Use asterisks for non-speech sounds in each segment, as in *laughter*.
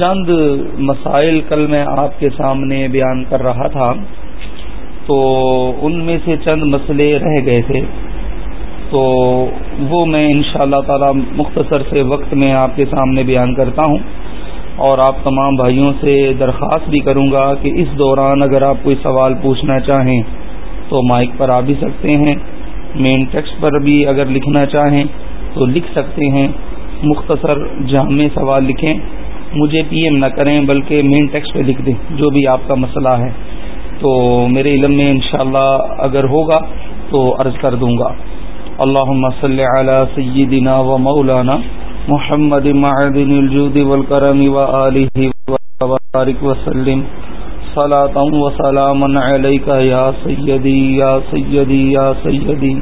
چند مسائل کل میں آپ کے سامنے بیان کر رہا تھا تو ان میں سے چند مسئلے رہ گئے تھے تو وہ میں ان شاء اللہ تعالی مختصر سے وقت میں آپ کے سامنے بیان کرتا ہوں اور آپ تمام بھائیوں سے درخواست بھی کروں گا کہ اس دوران اگر آپ کوئی سوال پوچھنا چاہیں تو مائک پر آ بھی سکتے ہیں، مین ٹیکسٹ پر بھی اگر لکھنا چاہیں تو لکھ سکتے ہیں۔ مختصر جامع سوال لکھیں۔ مجھے پی ایم نہ کریں، بلکہ مین ٹیکسٹ پہ لکھ دیں، جو بھی آپ کا مسئلہ ہے۔ تو میرے علم میں انشاءاللہ اگر ہوگا تو عرض کر دوں گا۔ اللہ صلی علی سیدنا و مولانا محمد معدن الجود والکرم و آلہ و بارک وسلم۔ صلاة و سلاما علیکہ یا سیدی یا سیدی یا سیدی۔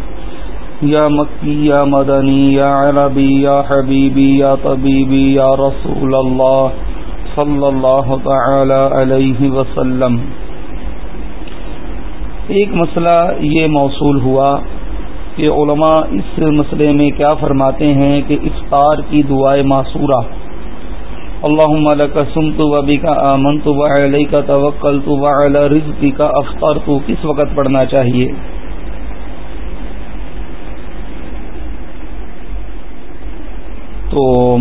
یا مکی یا مدنی یا عربی یا حبیبی یا طبیبی یا رسول اللہ صلی اللہ تعالی علیہ وسلم۔ ایک مسئلہ یہ موصول ہوا کہ علماء اس مسئلے میں کیا فرماتے ہیں کہ افطار کی دعائیں معصورہ۔ اللہ کا سم تو وبی کا آمن تو علیہ کا توکل تو رزقی کا افطار تو کس وقت پڑھنا چاہیے؟ تو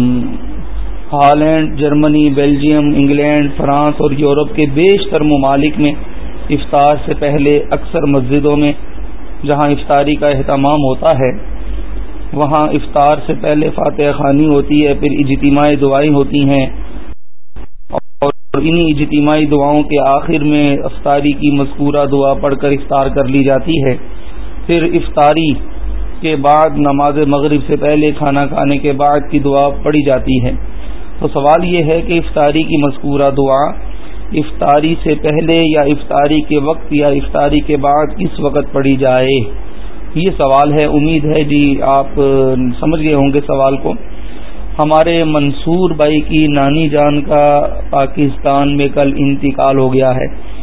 Holland, Germany, Belgium, England, France اور یورپ کے بیشتر ممالک میں افطار سے پہلے اکثر مسجدوں میں جہاں افطاری کا اہتمام ہوتا ہے، وہاں افطار سے پہلے فاتح خانی ہوتی ہے، پھر اجتماعی دعائیں ہوتی ہیں اور انہی اجتماعی دعاؤں کے آخر میں افطاری کی مذکورہ دعا پڑھ کر افطار کر لی جاتی ہے۔ پھر افطاری کے بعد نماز مغرب سے پہلے کھانا کھانے کے بعد کی دعا پڑھی جاتی ہے۔ تو سوال یہ ہے کہ افطاری کی مذکورہ دعا افطاری سے پہلے یا افطاری کے وقت یا افطاری کے بعد کس وقت پڑھی جائے؟ یہ سوال ہے، امید ہے جی آپ سمجھ گئے ہوں گے سوال کو۔ ہمارے منصور بھائی کی نانی جان کا پاکستان میں کل انتقال ہو گیا ہے۔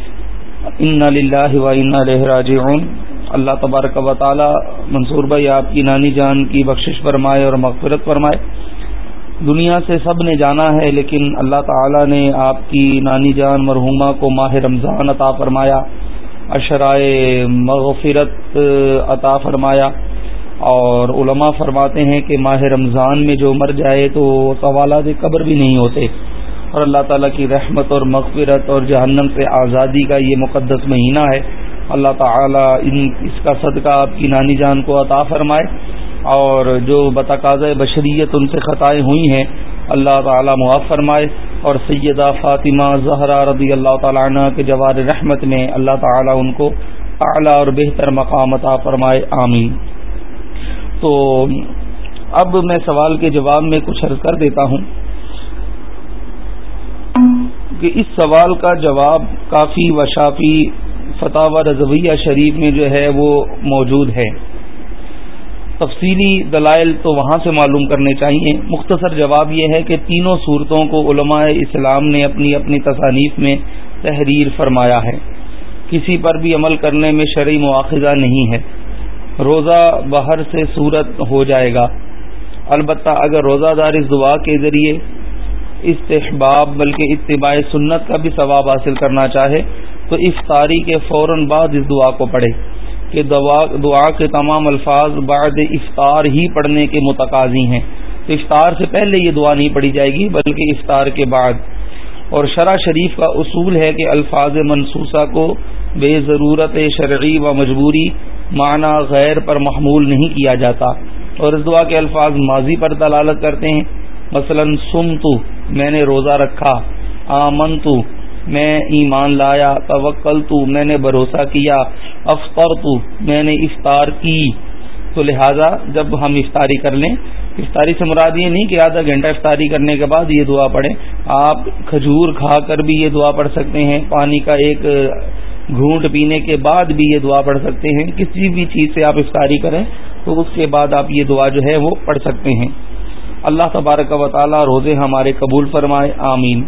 ان للہ و ان راجعون۔ اللہ تبارک و تعالی منصور بھائی آپ کی نانی جان کی بخشش فرمائے اور مغفرت فرمائے۔ دنیا سے سب نے جانا ہے، لیکن اللہ تعالی نے آپ کی نانی جان مرحوما کو ماہ رمضان عطا فرمایا، اشرائے مغفرت عطا فرمایا۔ اور علماء فرماتے ہیں کہ ماہ رمضان میں جو مر جائے تو سوالات قبر بھی نہیں ہوتے۔ اور اللہ تعالیٰ کی رحمت اور مغفرت اور جہنم سے آزادی کا یہ مقدس مہینہ ہے۔ اللہ تعالیٰ ان اس کا صدقہ آپ کی نانی جان کو عطا فرمائے اور جو بتقاض بشریت ان سے خطائیں ہوئی ہیں، اللہ تعالیٰ معاف فرمائے اور سیدہ فاطمہ زہرا رضی اللہ تعالیٰ عنہ کے جوار رحمت میں اللہ تعالیٰ ان کو اعلیٰ اور بہتر مقام عطا فرمائے، آمین۔ تو اب میں سوال کے جواب میں کچھ عرض کر دیتا ہوں کہ اس سوال کا جواب کافی وشافی فتح رضویہ شریف میں جو ہے وہ موجود ہے۔ تفصیلی دلائل تو وہاں سے معلوم کرنے چاہیے۔ مختصر جواب یہ ہے کہ تینوں صورتوں کو علماء اسلام نے اپنی اپنی تصانیف میں تحریر فرمایا ہے۔ کسی پر بھی عمل کرنے میں شرعی مواخذہ نہیں ہے۔ روزہ باہر سے صورت ہو جائے گا۔ البتہ اگر روزہ دار اس دعا کے ذریعے استحباب بلکہ اتباع سنت کا بھی ثواب حاصل کرنا چاہے تو افطاری کے فوراً بعد اس دعا کو پڑھے کہ دعا کے تمام الفاظ بعد افطار ہی پڑھنے کے متقاضی ہیں۔ تو افطار سے پہلے یہ دعا نہیں پڑھی جائے گی، بلکہ افطار کے بعد۔ اور شرح شریف کا اصول ہے کہ الفاظ منصوصہ کو بے ضرورت شرعی و مجبوری معنی غیر پر محمول نہیں کیا جاتا۔ اور اس دعا کے الفاظ ماضی پر دلالت کرتے ہیں۔ مثلا سم تو میں نے روزہ رکھا۔ آمن تو میں ایمان لایا توکل تو میں نے بھروسہ کیا افطر تو میں نے افطار کی۔ تو لہذا جب ہم افطاری کر لیں، افطاری سے مراد یہ نہیں کہ آدھا گھنٹہ افطاری کرنے کے بعد یہ دعا پڑھیں۔ آپ کھجور کھا کر بھی یہ دعا پڑھ سکتے ہیں، پانی کا ایک گھونٹ پینے کے بعد بھی یہ دعا پڑھ سکتے ہیں۔ کسی بھی چیز سے آپ افطاری کریں تو اس کے بعد آپ یہ دعا جو ہے وہ پڑھ سکتے ہیں۔ اللہ تبارک و تعالی روزے ہمارے قبول فرمائے، آمین۔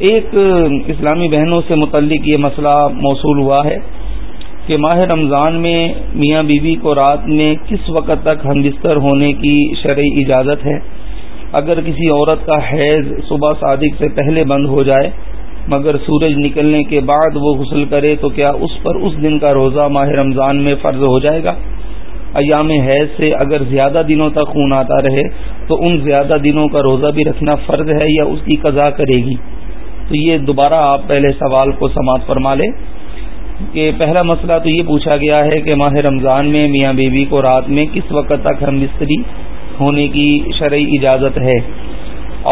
ایک اسلامی بہنوں سے متعلق یہ مسئلہ موصول ہوا ہے کہ ماہ رمضان میں میاں بیوی بی کو رات میں کس وقت تک ہم بستر ہونے کی شرعی اجازت ہے؟ اگر کسی عورت کا حیض صبح صادق سے پہلے بند ہو جائے، مگر سورج نکلنے کے بعد وہ غسل کرے، تو کیا اس پر اس دن کا روزہ ماہ رمضان میں فرض ہو جائے گا؟ ایام حیض سے اگر زیادہ دنوں تک خون آتا رہے، تو ان زیادہ دنوں کا روزہ بھی رکھنا فرض ہے یا اس کی قضا کرے گی؟ تو یہ دوبارہ آپ پہلے سوال کو سماعت فرما لیں کہ پہلا مسئلہ تو یہ پوچھا گیا ہے کہ ماہ رمضان میں میاں بیوی کو رات میں کس وقت تک ہم مستری ہونے کی شرعی اجازت ہے؟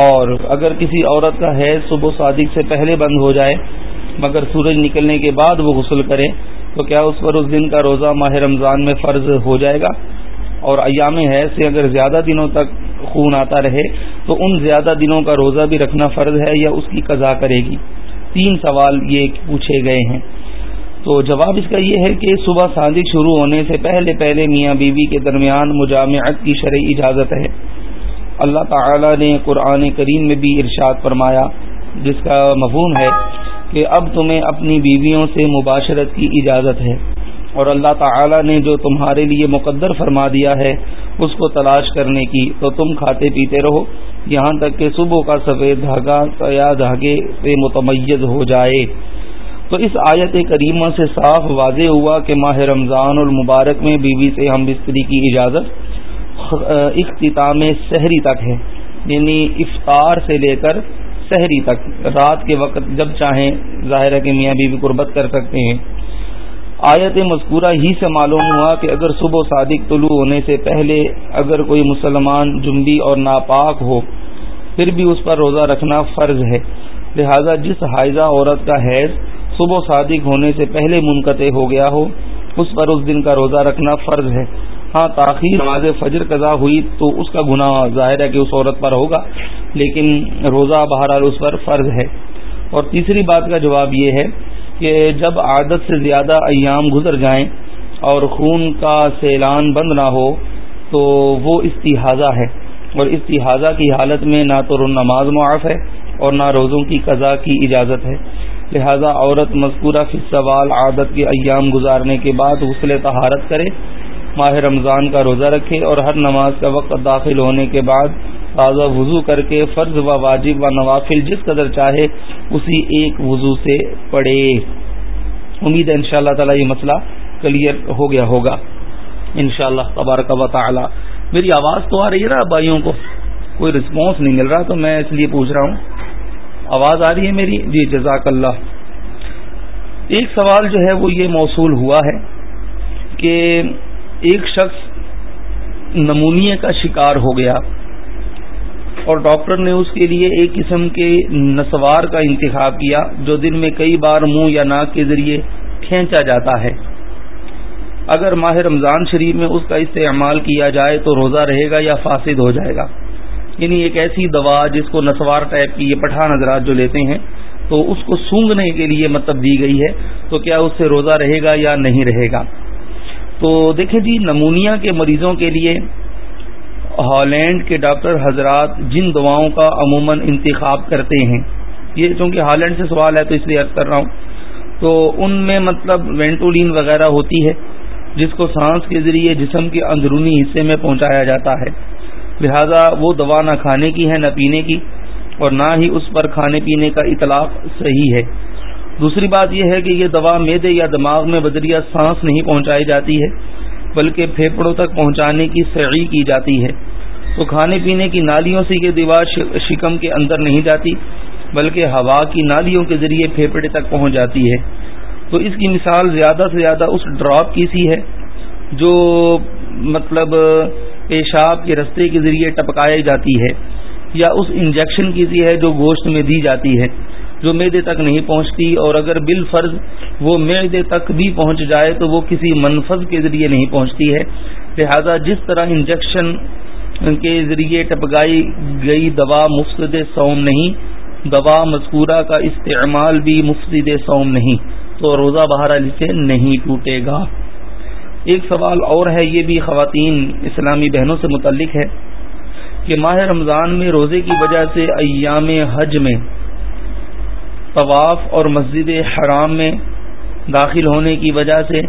اور اگر کسی عورت کا حیض صبح صادق سے پہلے بند ہو جائے، مگر سورج نکلنے کے بعد وہ غسل کرے، تو کیا اس پر اس دن کا روزہ ماہ رمضان میں فرض ہو جائے گا؟ اور ایام حیض سے اگر زیادہ دنوں تک خون آتا رہے تو ان زیادہ دنوں کا روزہ بھی رکھنا فرض ہے یا اس کی قضا کرے گی؟ تین سوال یہ پوچھے گئے ہیں۔ تو جواب اس کا یہ ہے کہ صبح صادق شروع ہونے سے پہلے پہلے میاں بیوی کے درمیان مجامعت کی شرعی اجازت ہے۔ اللہ تعالی نے قرآن کریم میں بھی ارشاد فرمایا، جس کا مفہوم ہے کہ اب تمہیں اپنی بیویوں سے مباشرت کی اجازت ہے۔ اور اللہ تعالی نے جو تمہارے لیے مقدر فرما دیا ہے اس کو تلاش کرنے کی تو تم کھاتے پیتے رہو۔ یہاں تک کہ صبح کا سفید دھاگا سیاہ دھاگے سے متمیز ہو جائے۔ تو اس آیت کریمہ سے صاف واضح ہوا کہ ماہ رمضان المبارک میں بیوی سے ہم بستری کی اجازت، اختتام سحری تک ہے۔ یعنی افطار سے لے کر سحری تک۔ رات کے وقت جب چاہیں، ظاہر ہے کہ میاں بیوی قربت کر سکتے ہیں۔ آیت مذکورہ ہی سے معلوم ہوا کہ اگر صبح صادق طلوع ہونے سے پہلے اگر کوئی مسلمان جنبی اور ناپاک ہو، پھر بھی اس پر روزہ رکھنا فرض ہے۔ لہذا جس حائزہ عورت کا حیض صبح صادق ہونے سے پہلے منقطع ہو گیا ہو، اس پر اس دن کا روزہ رکھنا فرض ہے۔ ہاں تاخیر نماز فجر قضا ہوئی تو اس کا گناہ ظاہر ہے کہ اس عورت پر ہوگا، لیکن روزہ بہرحال اس پر فرض ہے۔ اور تیسری بات کا جواب یہ ہے کہ جب عادت سے زیادہ ایام گزر جائیں اور خون کا سیلان بند نہ ہو تو وہ استحاظہ ہے اور استحاظہ کی حالت میں نہ تو نماز معاف ہے اور نہ روزوں کی قضا کی اجازت ہے۔ لہذا عورت مذکورہ فی سوال عادت کے ایام گزارنے کے بعد غسل طہارت کرے، ماہ رمضان کا روزہ رکھے اور ہر نماز کا وقت داخل ہونے کے بعد تازہ وضو کر کے فرض و واجب و نوافل جس قدر چاہے اسی ایک وضو سے پڑھے امید ہے ان شاء اللہ تعالی یہ مسئلہ کلیئر ہو گیا ہوگا۔ ان شاء اللہ تبارک و تعالی۔ میری آواز تو آ رہی ہے نا بھائیوں کو۔ کوئی رسپانس نہیں مل رہا تو میں اس لیے پوچھ رہا ہوں۔ آواز آ رہی ہے میری؟ جی جزاک اللہ ایک سوال جو ہے وہ یہ موصول ہوا ہے کہ ایک شخص نمونیے کا شکار ہو گیا۔ اور ڈاکٹر نے اس کے لیے ایک قسم کے نسوار کا انتخاب کیا جو دن میں کئی بار منہ یا ناک کے ذریعے کھینچا جاتا ہے۔ اگر ماہ رمضان شریف میں اس کا استعمال کیا جائے تو روزہ رہے گا یا فاسد ہو جائے گا۔ یعنی ایک ایسی دوا جس کو نسوار ٹائپ کی یہ پٹھان حضرات جو لیتے ہیں تو اس کو سونگنے کے لیے مطلب دی گئی ہے تو کیا اس سے روزہ رہے گا یا نہیں رہے گا؟ تو دیکھیں جی نمونیا کے مریضوں کے لیے ہالینڈ کے ڈاکٹر حضرات جن دواؤں کا عموماً انتخاب کرتے ہیں۔ یہ چونکہ ہالینڈ سے سوال ہے تو اس لیے عرض کر رہا ہوں۔ تو ان میں مطلب وینٹولین وغیرہ ہوتی ہے، جس کو سانس کے ذریعے جسم کے اندرونی حصے میں پہنچایا جاتا ہے۔ لہذا وہ دوا نہ کھانے کی ہے، نہ پینے کی، اور نہ ہی اس پر کھانے پینے کا اطلاق صحیح ہے۔ دوسری بات یہ ہے کہ یہ دوا میدے یا دماغ میں بدریہ سانس نہیں پہنچائی جاتی ہے۔ بلکہ پھیپڑوں تک پہنچانے کی سعی کی جاتی ہے۔ تو کھانے پینے کی نالیوں سے یہ دوا شکم کے اندر نہیں جاتی، بلکہ ہوا کی نالیوں کے ذریعے پھیپڑے تک پہنچ جاتی ہے۔ تو اس کی مثال زیادہ سے زیادہ اس ڈراپ کی سی ہے، جو مطلب پیشاب کے رستے کے ذریعے ٹپکائی جاتی ہے، یا اس انجیکشن کی سی ہے جو گوشت میں دی جاتی ہے۔ جو میدے تک نہیں پہنچتی اور اگر بال فرض وہ میدے تک بھی پہنچ جائے تو وہ کسی منفذ کے ذریعے نہیں پہنچتی ہے۔ لہذا جس طرح انجیکشن کے ذریعے ٹپکائی گئی دوا مفت سوم نہیں، دوا مذکورہ کا استعمال بھی مفت سوم نہیں، تو روزہ بہار سے نہیں ٹوٹے گا۔ ایک سوال اور ہے، یہ بھی خواتین اسلامی بہنوں سے متعلق ہے کہ ماہ رمضان میں روزے کی وجہ سے ایام حج میں طواف اور مسجد حرام میں داخل ہونے کی وجہ سے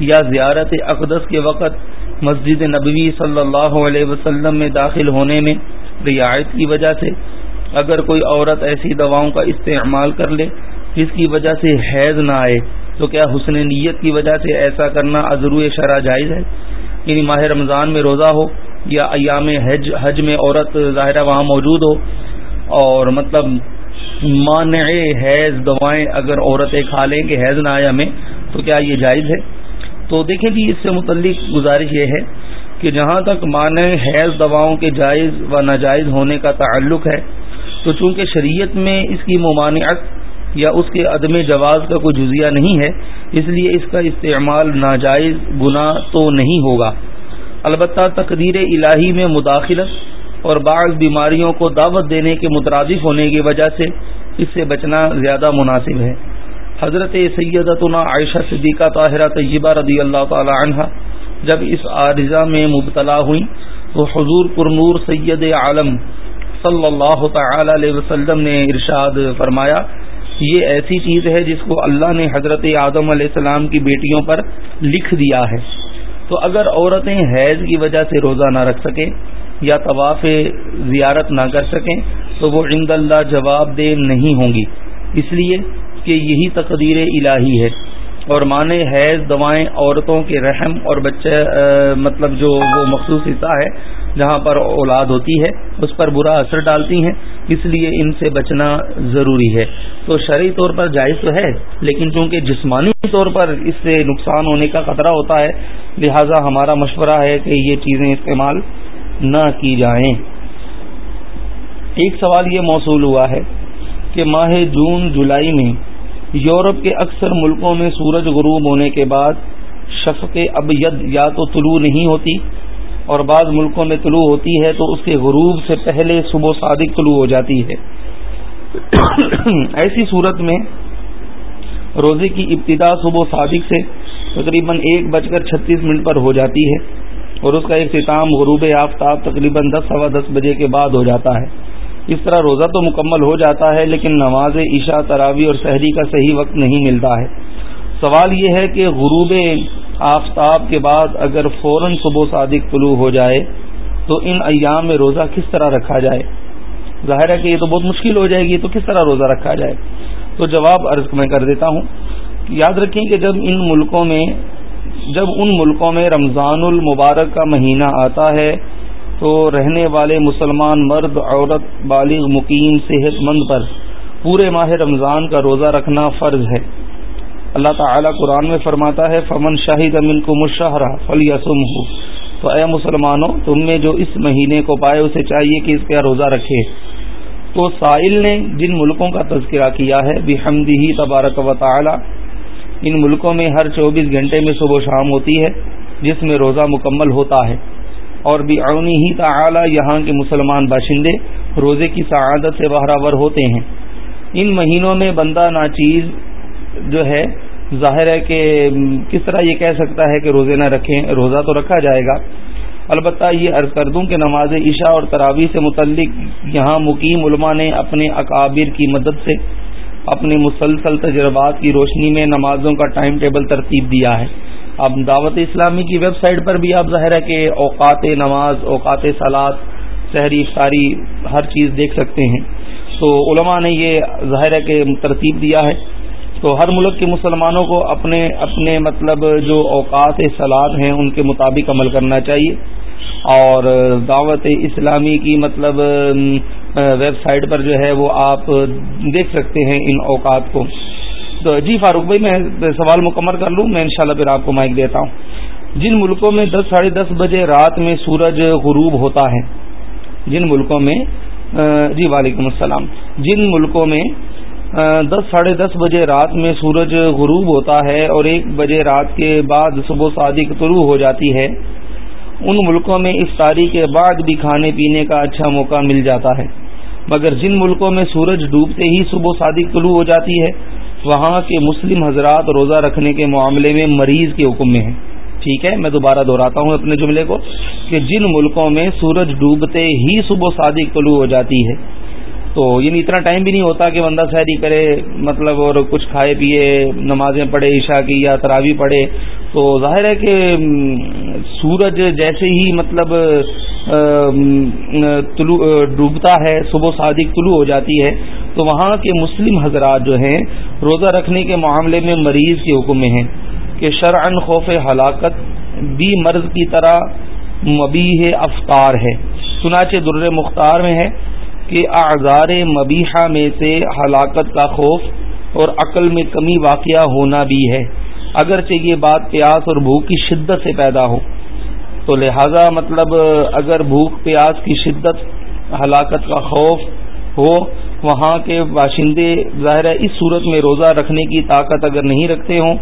یا زیارت اقدس کے وقت مسجد نبوی صلی اللہ علیہ وسلم میں داخل ہونے میں رعایت کی وجہ سے اگر کوئی عورت ایسی دواؤں کا استعمال کر لے جس کی وجہ سے حیض نہ آئے، تو کیا حسن نیت کی وجہ سے ایسا کرنا ازرو شرح جائز ہے؟ یعنی ماہ رمضان میں روزہ ہو یا ایام حج حج میں عورت ظاہرہ وہاں موجود ہو اور مطلب مانع حیض دوائیں اگر عورتیں کھا لیں کہ حیض نہ آئے ہمیں، تو کیا یہ جائز ہے؟ تو دیکھیں جی اس سے متعلق گزارش یہ ہے کہ جہاں تک معنی حیض دواؤں کے جائز و ناجائز ہونے کا تعلق ہے، تو چونکہ شریعت میں اس کی ممانعت یا اس کے عدم جواز کا کوئی جزیہ نہیں ہے، اس لیے اس کا استعمال ناجائز گناہ تو نہیں ہوگا۔ البتہ تقدیر الہی میں مداخلت اور بعض بیماریوں کو دعوت دینے کے مترادف ہونے کی وجہ سے اس سے بچنا زیادہ مناسب ہے۔ حضرت سیدتنا عائشہ صدیقہ طاہرہ طیبہ رضی اللہ تعالی عنہ جب اس عارضہ میں مبتلا ہوئی، تو حضور پرنور سید عالم صلی اللہ تعالی علیہ وسلم نے ارشاد فرمایا، یہ ایسی چیز ہے جس کو اللہ نے حضرت آدم علیہ السلام کی بیٹیوں پر لکھ دیا ہے۔ تو اگر عورتیں حیض کی وجہ سے روزہ نہ رکھ سکیں یا طواف زیارت نہ کر سکیں تو وہ عند اللہ جواب دہ نہیں ہوں گی۔ اس لیے کہ یہی تقدیر الہی ہے۔ اور مانے حیض دوائیں عورتوں کے رحم اور بچے مطلب جو وہ مخصوص حصہ ہے، جہاں پر اولاد ہوتی ہے، اس پر برا اثر ڈالتی ہیں۔ اس لیے ان سے بچنا ضروری ہے۔ تو شرعی طور پر جائز تو ہے، لیکن چونکہ جسمانی طور پر اس سے نقصان ہونے کا خطرہ ہوتا ہے، لہذا ہمارا مشورہ ہے کہ یہ چیزیں استعمال نہ کی جائیں۔ ایک سوال یہ موصول ہوا ہے کہ ماہ جون جولائی میں یورپ کے اکثر ملکوں میں سورج غروب ہونے کے بعد شفق ابید یا تو طلوع نہیں ہوتی اور بعض ملکوں میں طلوع ہوتی ہے تو اس کے غروب سے پہلے صبح صادق طلوع ہو جاتی ہے۔ ایسی صورت میں روزے کی ابتدا صبح صادق سے تقریباً ایک بج کر چھتیس منٹ پر ہو جاتی ہے۔ اور اس کا اختتام غروب آفتاب تقریباً دس، سوا دس بجے کے بعد ہو جاتا ہے۔ اس طرح روزہ تو مکمل ہو جاتا ہے، لیکن نماز عشاء تراوی اور شہری کا صحیح وقت نہیں ملتا ہے۔ سوال یہ ہے کہ غروب آفتاب کے بعد اگر فوراً صبح صادق طلوع ہو جائے، تو ان ایام میں روزہ کس طرح رکھا جائے؟ ظاہر ہے کہ یہ تو بہت مشکل ہو جائے گی، تو کس طرح روزہ رکھا جائے؟ تو جواب عرض میں کر دیتا ہوں۔ یاد رکھیں کہ جب ان ملکوں میں جب ان ملکوں میں رمضان المبارک کا مہینہ آتا ہے، تو رہنے والے مسلمان مرد، عورت، بالغ، مقیم، صحت مند پر پورے ماہ رمضان کا روزہ رکھنا فرض ہے۔ اللہ تعالی قرآن میں فرماتا ہے، فمن شاہد امن کو مشاہرہ فل یسم ہو تو اے مسلمانوں، تم میں جو اس مہینے کو پائے، اسے چاہیے کہ اس کا روزہ رکھے۔ تو سائل نے جن ملکوں کا تذکرہ کیا ہے بحمدی ہی تبارک و تعالی ان ملکوں میں ہر چوبیس گھنٹے میں صبح و شام ہوتی ہے، جس میں روزہ مکمل ہوتا ہے۔ اور بھی اونی ہی تعالی، یہاں کے مسلمان باشندے روزے کی سعادت سے بہراور ہوتے ہیں۔ ان مہینوں میں بندہ ناچیز جو ہے، ظاہر ہے کہ کس طرح یہ کہہ سکتا ہے کہ روزے نہ رکھیں، روزہ تو رکھا جائے گا۔ البتہ یہ عرض کر دوں کہ نماز عشاء اور تراوی سے متعلق یہاں مقیم علماء نے اپنے اکابر کی مدد سے اپنے مسلسل تجربات کی روشنی میں نمازوں کا ٹائم ٹیبل ترتیب دیا ہے۔ اب دعوت اسلامی کی ویب سائٹ پر بھی آپ ظاہر ہے کہ اوقات نماز، اوقات سلاد شہری افطاری ہر چیز دیکھ سکتے ہیں۔ تو علماء نے یہ ظاہر ہے کہ ترتیب دیا ہے۔ تو ہر ملک کے مسلمانوں کو اپنے اپنے مطلب جو اوقات سلاد ہیں، ان کے مطابق عمل کرنا چاہیے۔ اور دعوت اسلامی کی مطلب ویب سائٹ پر جو ہے وہ آپ دیکھ سکتے ہیں ان اوقات کو۔ تو جی فاروق بھائی، میں سوال مکمل کر لوں، میں انشاءاللہ پھر آپ کو مائک دیتا ہوں۔ جن ملکوں میں دس، ساڑھے دس بجے رات میں سورج غروب ہوتا ہے، جن ملکوں میں جی وعلیکم السلام۔ جن ملکوں میں دس، ساڑھے دس بجے رات میں سورج غروب ہوتا ہے اور ایک بجے رات کے بعد صبح صادق طلوع ہو جاتی ہے ان ملکوں میں افطاری کے بعد بھی کھانے پینے کا اچھا موقع مل جاتا ہے۔ مگر جن ملکوں میں سورج ڈوبتے ہی صبح صادق طلوع ہو جاتی ہے، وہاں کے مسلم حضرات روزہ رکھنے کے معاملے میں مریض کے حکم میں ہیں۔ ٹھیک ہے، میں دوبارہ دہراتا ہوں اپنے جملے کو کہ جن ملکوں میں سورج ڈوبتے ہی صبح صادق طلوع ہو جاتی ہے تو یعنی اتنا ٹائم بھی نہیں ہوتا کہ بندہ سحری کرے مطلب اور کچھ کھائے پیے، نمازیں پڑھے، عشاء کی یا تراوی پڑھے۔ تو ظاہر ہے کہ سورج جیسے ہی مطلب ڈوبتا ہے، صبح صادق طلوع ہو جاتی ہے، تو وہاں کے مسلم حضرات جو ہیں، روزہ رکھنے کے معاملے میں مریض کے حکم میں ہیں کہ شرعن خوف ہلاکت بھی مرض کی طرح مبی افطار ہے۔ سناچے در مختار میں ہے۔ کہ اعزار مبیحہ میں سے ہلاکت کا خوف اور عقل میں کمی واقعہ ہونا بھی ہے۔ اگرچہ یہ بات پیاس اور بھوک کی شدت سے پیدا ہو۔ تو لہذا مطلب اگر بھوک پیاس کی شدت، ہلاکت کا خوف ہو، وہاں کے باشندے ظاہر اس صورت میں روزہ رکھنے کی طاقت اگر نہیں رکھتے ہوں،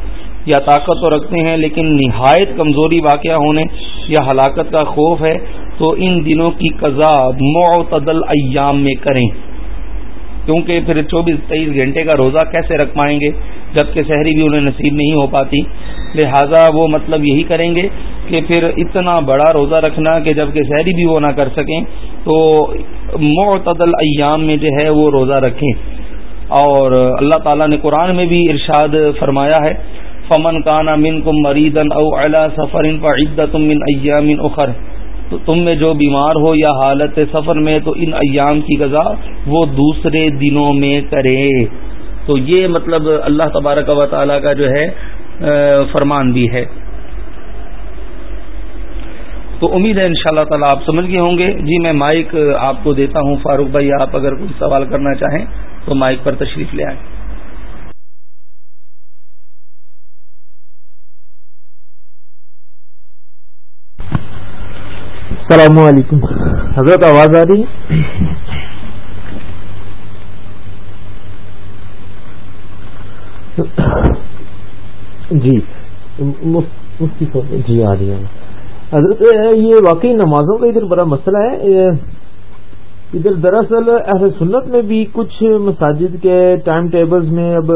یا طاقت تو رکھتے ہیں لیکن نہایت کمزوری واقعہ ہونے یا ہلاکت کا خوف ہے تو ان دنوں کی قضا معتدل ایام میں کریں۔ کیونکہ پھر چوبیس تیئیس گھنٹے کا روزہ کیسے رکھ پائیں گے؟ جبکہ شہری بھی انہیں نصیب نہیں ہو پاتی۔ لہذا وہ مطلب یہی کریں گے کہ پھر اتنا بڑا روزہ رکھنا کہ جبکہ شہری بھی وہ نہ کر سکیں، تو معتدل ایام میں جو ہے وہ روزہ رکھیں۔ اور اللہ تعالیٰ نے قرآن میں بھی ارشاد فرمایا ہے، فمن کانا من کم مریدن او الا سفر عدت من ایام اخر۔ تو تم میں جو بیمار ہو یا حالت سفر میں تو ان ایام کی غذا وہ دوسرے دنوں میں کرے۔ تو یہ مطلب اللہ تبارک و تعالی کا جو ہے فرمان بھی ہے۔ تو امید ہے ان شاء اللہ تعالیٰ آپ سمجھ گئے ہوں گے۔ جی میں مائک آپ کو دیتا ہوں، فاروق بھائی، آپ اگر کوئی سوال کرنا چاہیں تو مائک پر تشریف لے آئیں۔ السلام علیکم۔ حضرت آواز آ رہی جی مفتی جی آ رہی ہے حضرت، یہ واقعی نمازوں کا ادھر بڑا مسئلہ ہے۔ ادھر دراصل اہل سنت میں بھی کچھ مساجد کے ٹائم ٹیبلز میں اب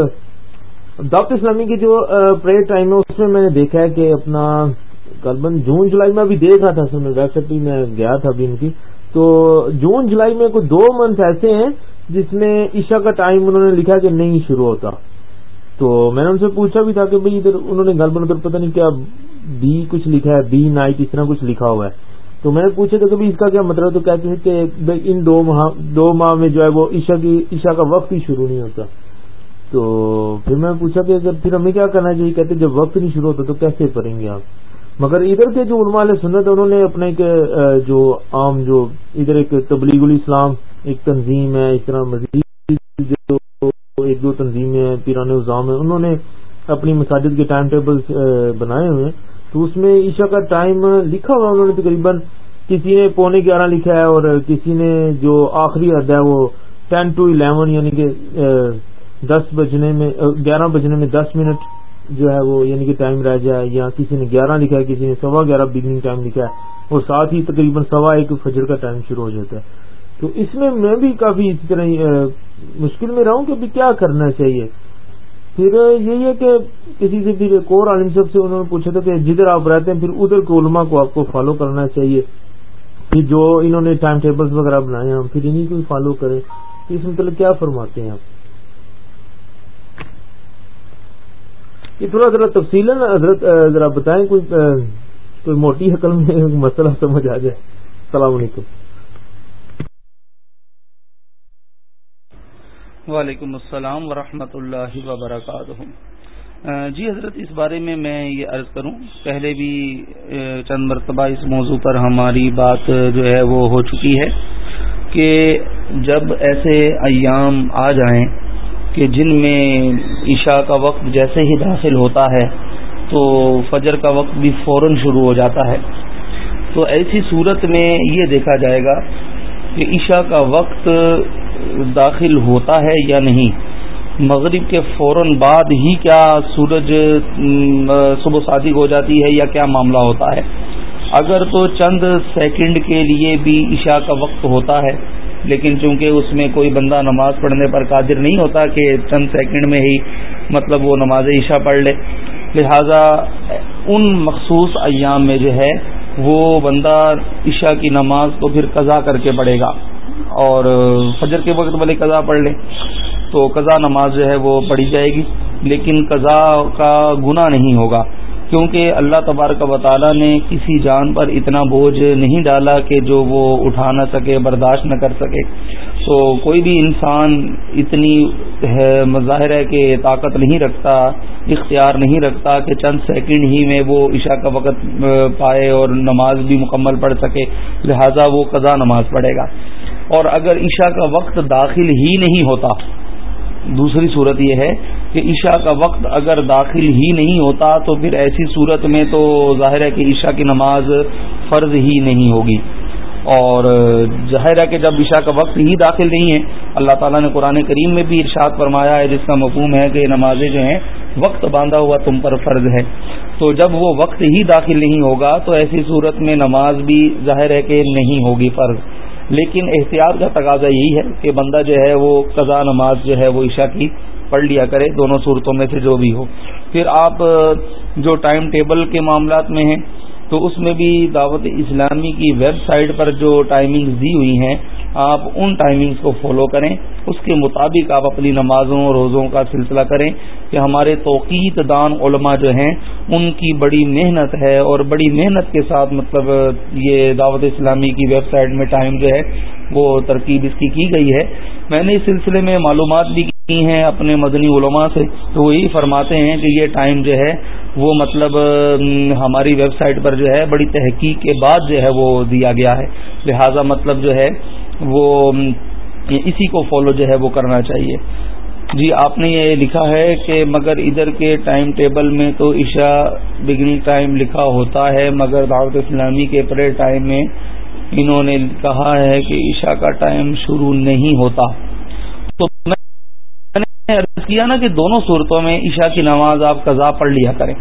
دعوت اسلامی کی جو پریئر ٹائم ہے، اس میں میں نے دیکھا ہے کہ اپنا غالباً جون جولائی میں ابھی دیکھ رہا تھا سر میں ویب سائٹ پہ میں گیا تھا ابھی ان کی۔ تو جون جولائی میں کوئی دو منتھ ایسے ہیں جس میں عشاء کا ٹائم انہوں نے لکھا کہ نہیں شروع ہوتا۔ تو میں نے ان سے پوچھا بھی تھا کہ بھائی ادھر انہوں نے غالباً ادھر پتہ نہیں کیا بی کچھ لکھا ہے بی نائٹ اس طرح کچھ لکھا ہوا ہے۔ تو میں نے پوچھا تھا کہ اس کا کیا مطلب تو کہتے ہیں کہ ان دو ماہ دو ماہ میں جو ہے وہ عشاء کی، عشاء کا وقت ہی شروع نہیں ہوتا۔ تو پھر میں نے پوچھا کہ پھر ہمیں کیا کرنا چاہیے؟ کہتے جب وقت نہیں شروع ہوتا تو کیسے پڑھیں گے آپ؟ مگر ادھر کے جو علماء علیہ سنت انہوں نے اپنے جو عام جو ادھر ایک تبلیغ الاسلام ایک تنظیم ہے، اس طرح مزید جو ایک دو تنظیمیں پیران الزام ہیں، انہوں نے اپنی مساجد کے ٹائم ٹیبل بنائے ہوئے تو اس میں عشاء کا ٹائم لکھا ہوا انہوں نے تقریباً کسی نے پونے گیارہ لکھا ہے اور کسی نے جو آخری حد ہے، وہ ٹین ٹو الیون یعنی کہ دس بجنے میں گیارہ بجنے میں دس منٹ جو ہے وہ یعنی کہ ٹائم رہ جائے یا کسی نے گیارہ لکھا ہے، کسی نے سوا گیارہ بگننگ ٹائم لکھا ہے، اور ساتھ ہی تقریباً سوا ایک فجر کا ٹائم شروع ہو جاتا ہے۔ تو اس میں میں بھی کافی اسی طرح مشکل میں رہا ہوں کہ کیا کرنا چاہیے۔ پھر یہی ہے کہ کسی سے پھر ایک اور عالم صاحب سے انہوں نے پوچھا تھا کہ جدھر آپ رہتے ہیں، پھر ادھر کے علماء کو آپ کو فالو کرنا چاہیے۔ پھر جو انہوں نے ٹائم ٹیبلز وغیرہ بنائے ہیں پھر انہیں کو فالو کریں۔ اس مطلب کیا فرماتے ہیں آپ؟ یہ تھوڑا ذرا تفصیل حضرت ذرا بتائیں کوئی کوئی موٹی حقل میں *laughs* مسئلہ سمجھ آ جائے۔ السلام علیکم۔ وعلیکم السلام ورحمۃ اللہ وبرکاتہ۔ جی حضرت، اس بارے میں میں یہ عرض کروں، پہلے بھی چند مرتبہ اس موضوع پر ہماری بات جو ہے وہ ہو چکی ہے کہ جب ایسے ایام آ جائیں کہ جن میں عشاء کا وقت جیسے ہی داخل ہوتا ہے تو فجر کا وقت بھی فوراً شروع ہو جاتا ہے۔ تو ایسی صورت میں یہ دیکھا جائے گا کہ عشاء کا وقت داخل ہوتا ہے یا نہیں۔ مغرب کے فوراً بعد ہی کیا سورج صبح صادق ہو جاتی ہے یا کیا معاملہ ہوتا ہے؟ اگر تو چند سیکنڈ کے لیے بھی عشاء کا وقت ہوتا ہے۔ لیکن چونکہ اس میں کوئی بندہ نماز پڑھنے پر قادر نہیں ہوتا کہ چند سیکنڈ میں ہی مطلب وہ نماز عشاء پڑھ لے، لہذا ان مخصوص ایام میں جو ہے وہ بندہ عشاء کی نماز کو پھر قضا کر کے پڑھے گا اور فجر کے وقت بھلے قضا پڑھ لے۔ تو قضا نماز جو ہے وہ پڑھی جائے گی، لیکن قضا کا گناہ نہیں ہوگا۔ کیونکہ اللہ تبارک و تعالیٰ نے کسی جان پر اتنا بوجھ نہیں ڈالا کہ جو وہ اٹھا نہ سکے، برداشت نہ کر سکے۔ تو کوئی بھی انسان اتنی مظاہر ہے کہ طاقت نہیں رکھتا، اختیار نہیں رکھتا کہ چند سیکنڈ ہی میں وہ عشاء کا وقت پائے اور نماز بھی مکمل پڑھ سکے، لہذا وہ قضا نماز پڑھے گا۔ اور اگر عشاء کا وقت داخل ہی نہیں ہوتا دوسری صورت یہ ہے کہ عشاء کا وقت اگر داخل ہی نہیں ہوتا تو پھر ایسی صورت میں تو ظاہر ہے کہ عشاء کی نماز فرض ہی نہیں ہوگی۔ اور ظاہر ہے کہ جب عشاء کا وقت ہی داخل نہیں ہے، اللہ تعالیٰ نے قرآن کریم میں بھی ارشاد فرمایا ہے، جس کا مفہوم ہے کہ نمازیں جو ہیں، وقت باندھا ہوا تم پر فرض ہے۔ تو جب وہ وقت ہی داخل نہیں ہوگا تو ایسی صورت میں نماز بھی ظاہر ہے کہ نہیں ہوگی فرض۔ لیکن احتیاط کا تقاضا یہی ہے کہ بندہ جو ہے وہ قضا نماز جو ہے وہ عشاء کی پڑھ لیا کرے، دونوں صورتوں میں سے جو بھی ہو۔ پھر آپ جو ٹائم ٹیبل کے معاملات میں ہیں تو اس میں بھی دعوت اسلامی کی ویب سائٹ پر جو ٹائمنگز دی ہوئی ہیں، آپ ان ٹائمنگز کو فالو کریں۔ اس کے مطابق آپ اپنی نمازوں، روزوں کا سلسلہ کریں کہ ہمارے توقیت دان علماء جو ہیں، ان کی بڑی محنت ہے اور بڑی محنت کے ساتھ مطلب یہ دعوت اسلامی کی ویب سائٹ میں ٹائم جو ہے، وہ ترکیب اس کی کی گئی ہے۔ میں نے اس سلسلے میں معلومات بھی کی ہیں اپنے مدنی علماء سے، تو وہ یہی فرماتے ہیں کہ یہ ٹائم جو ہے وہ مطلب ہماری ویب سائٹ پر جو ہے بڑی تحقیق کے بعد جو ہے وہ دیا گیا ہے۔ لہذا مطلب جو ہے وہ اسی کو فالو جو ہے وہ کرنا چاہیے۔ جی آپ نے یہ لکھا ہے کہ مگر ادھر کے ٹائم ٹیبل میں تو عشاء بگننگ ٹائم لکھا ہوتا ہے، مگر دعوت اسلامی کے پرے ٹائم میں انہوں نے کہا ہے کہ عشاء کا ٹائم شروع نہیں ہوتا۔ تو میں عرض کیا نا کہ دونوں صورتوں میں عشاء کی نماز آپ قضا پڑھ لیا کریں۔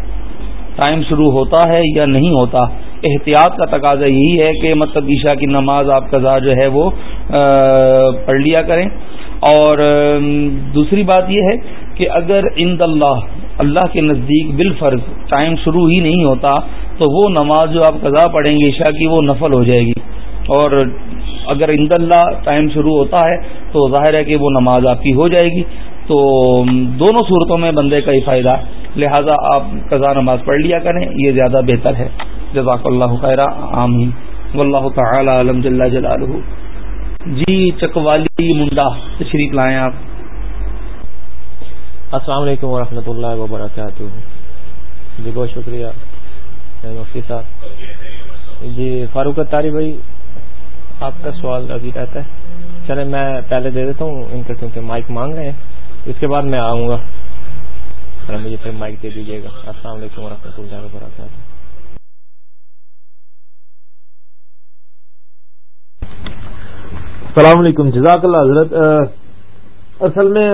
ٹائم شروع ہوتا ہے یا نہیں ہوتا، احتیاط کا تقاضا یہی ہے کہ مطلب عشاء کی نماز آپ قضا جو ہے وہ پڑھ لیا کریں۔ اور دوسری بات یہ ہے کہ اگر اند اللہ اللہ کے نزدیک بالفرض ٹائم شروع ہی نہیں ہوتا، تو وہ نماز جو آپ قضا پڑھیں گے عشاء کی وہ نفل ہو جائے گی۔ اور اگر اند اللہ ٹائم شروع ہوتا ہے، تو ظاہر ہے کہ وہ نماز آپ کی ہو جائے گی۔ تو دونوں صورتوں میں بندے کا ہی فائدہ لہذا آپ قضا نماز پڑھ لیا کریں، یہ زیادہ بہتر ہے۔ جزاک اللہ خیر آمین۔ واللہ تعالی علم جل جلالہ۔ جی چکوالی منڈا، تشریف لائیں آپ۔ السلام علیکم ورحمۃ اللہ وبرکاتہ۔ جی بہت شکریہ۔ مفتی صاحب۔ جی فاروق اتاری بھائی، آپ کا سوال ابھی رہتا ہے۔ چلے میں پہلے دے دیتا ہوں، ان کا کیونکہ مائک مانگ رہے ہیں۔ اس کے بعد میں آؤں گا۔ مجھے پھر مائک دے دیجیے گا۔ السلام علیکم و رحمۃ اللہ وبرکاتہ۔ السلام علیکم، جزاک اللہ حضرت۔ اصل میں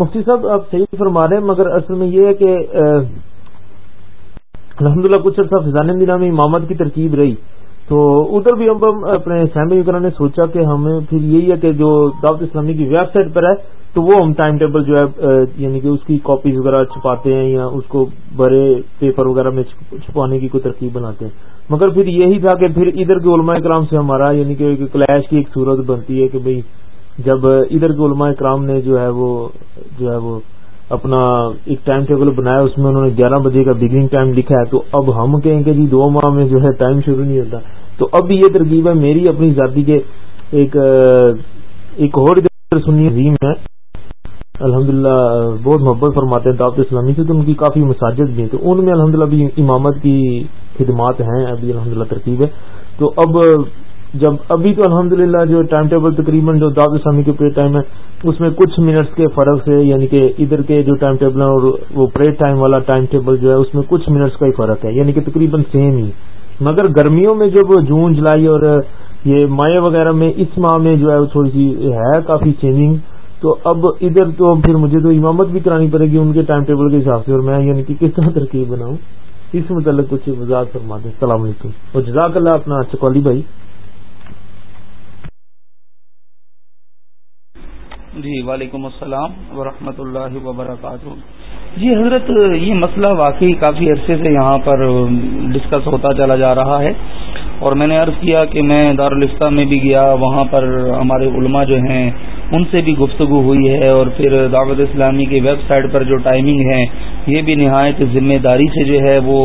مفتی صاحب، آپ صحیح فرما رہے ہیں، مگر اصل میں یہ ہے کہ الحمد للہ کچھ عرصہ فضان دنہ میں امامت کی ترکیب رہی۔ تو ادھر بھی ہم اپنے سیمبل وغیرہ نے سوچا کہ ہمیں پھر یہی ہے کہ جو دعوت اسلامی کی ویب سائٹ پر ہے تو وہ ہم ٹائم ٹیبل جو ہے یعنی کہ اس کی کاپیز وغیرہ چھپاتے ہیں یا اس کو بڑے پیپر وغیرہ میں چھپانے کی کوئی ترکیب بناتے ہیں۔ مگر پھر یہی تھا کہ پھر ادھر کے علماء کرام سے ہمارا یعنی کہ کلیش کی ایک صورت بنتی ہے کہ بھئی جب ادھر کے علماء کرام نے جو ہے وہ، جو ہے وہ اپنا ایک ٹائم ٹیبل بنایا، اس میں انہوں نے گیارہ بجے کا بگننگ ٹائم لکھا ہے، تو اب ہم کہیں کہ جی دو ماہ میں جو ہے ٹائم شروع نہیں ہوتا۔ تو اب بھی یہ ترکیب ہے، میری اپنی ذاتی کے ایک ایک اور سنی عظیم ہے۔ الحمد للہ بہت محبت فرماتے ہیں دعوت اسلامی سے، تو ان کی کافی مساجد بھی ہیں۔ تو ان میں الحمد للہ امامت کی خدمات ہیں، ابھی الحمد للہ ترکیب ہے۔ تو اب، جب ابھی تو الحمد للہ جو ٹائم ٹیبل تقریباً جو دعوت اسلامی کے پریٹ ٹائم ہے، اس میں کچھ منٹس کے فرق سے یعنی کہ ادھر کے جو ٹائم ٹیبل ہے اور وہ پریٹ ٹائم والا ٹائم ٹیبل جو ہے، اس میں کچھ منٹس کا ہی فرق ہے۔ یعنی کہ تقریباً سیم ہی۔ مگر گرمیوں میں جب جون، جولائی اور یہ مائع وغیرہ میں، اس ماہ میں جو ہے تھوڑی سی ہے، کافی چینجنگ تو اب ادھر تو پھر مجھے تو امامت بھی کرانی پڑے گی ان کے ٹائم ٹیبل کے حساب سے اور میں یعنی کہ کس طرح ترکیب بناؤں، اس متعلق کچھ وضاحت فرما دیں السلام علیکم۔ اور جزاک اللہ اپنا چکولی بھائی۔ جی وعلیکم السلام ورحمۃ اللہ وبرکاتہ۔ جی حضرت، یہ مسئلہ واقعی کافی عرصے سے یہاں پر ڈسکس ہوتا چلا جا رہا ہے اور میں نے عرض کیا کہ میں دارالفتہ میں بھی گیا، وہاں پر ہمارے علماء جو ہیں ان سے بھی گفتگو ہوئی ہے اور پھر دعوت اسلامی کی ویب سائٹ پر جو ٹائمنگ ہے، یہ بھی نہایت ذمہ داری سے جو ہے وہ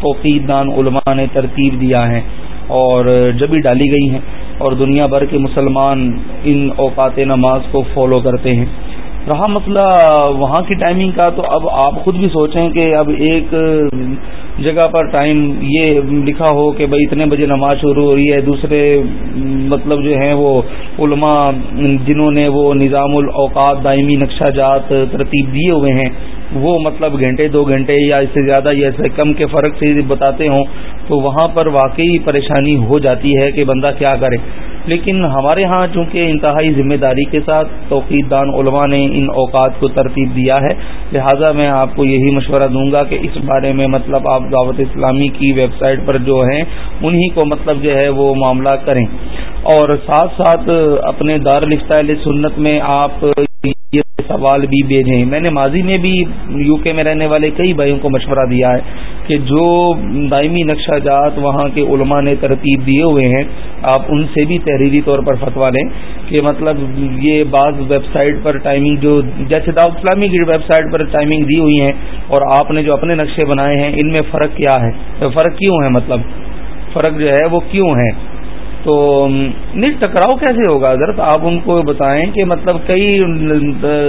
توقید دان علماء نے ترتیب دیا ہے اور جبھی ڈالی گئی ہیں اور دنیا بھر کے مسلمان ان اوقات نماز کو فالو کرتے ہیں۔ رہا مسئلہ وہاں کی ٹائمنگ کا تو اب آپ خود بھی سوچیں کہ اب ایک جگہ پر ٹائم یہ لکھا ہو کہ بھائی اتنے بجے نماز شروع ہو رہی ہے، دوسرے مطلب جو ہیں وہ علماء جنہوں نے وہ نظام الاوقات دائمی نقشہ جات ترتیب دیے ہوئے ہیں، وہ مطلب گھنٹے، دو گھنٹے یا اس سے زیادہ یا اس سے کم کے فرق سے بتاتے ہوں تو وہاں پر واقعی پریشانی ہو جاتی ہے کہ بندہ کیا کرے۔ لیکن ہمارے ہاں چونکہ انتہائی ذمہ داری کے ساتھ توقید دان علماء نے ان اوقات کو ترتیب دیا ہے، لہذا میں آپ کو یہی مشورہ دوں گا کہ اس بارے میں مطلب آپ دعوت اسلامی کی ویب سائٹ پر جو ہیں، انہی کو مطلب جو ہے وہ معاملہ کریں۔ اور ساتھ ساتھ اپنے دار لفطۂ سنت میں آپ یہ سوال بھی بھیجیں۔ میں نے ماضی میں بھی یو کے میں رہنے والے کئی بھائیوں کو مشورہ دیا ہے کہ جو دائمی نقشہ جات وہاں کے علماء نے ترتیب دیے ہوئے ہیں آپ ان سے بھی تحریری طور پر فتوا لیں کہ مطلب یہ بعض ویب سائٹ پر ٹائمنگ جو جیسے داؤ اسلامی کی ویب سائٹ پر ٹائمنگ دی ہوئی ہیں اور آپ نے جو اپنے نقشے بنائے ہیں، ان میں فرق کیا ہے؟ فرق کیوں ہے مطلب؟ فرق جو ہے وہ کیوں ہے؟ تو نہیں، ٹکراؤ کیسے ہوگا حضرت؟ آپ ان کو بتائیں کہ مطلب کئی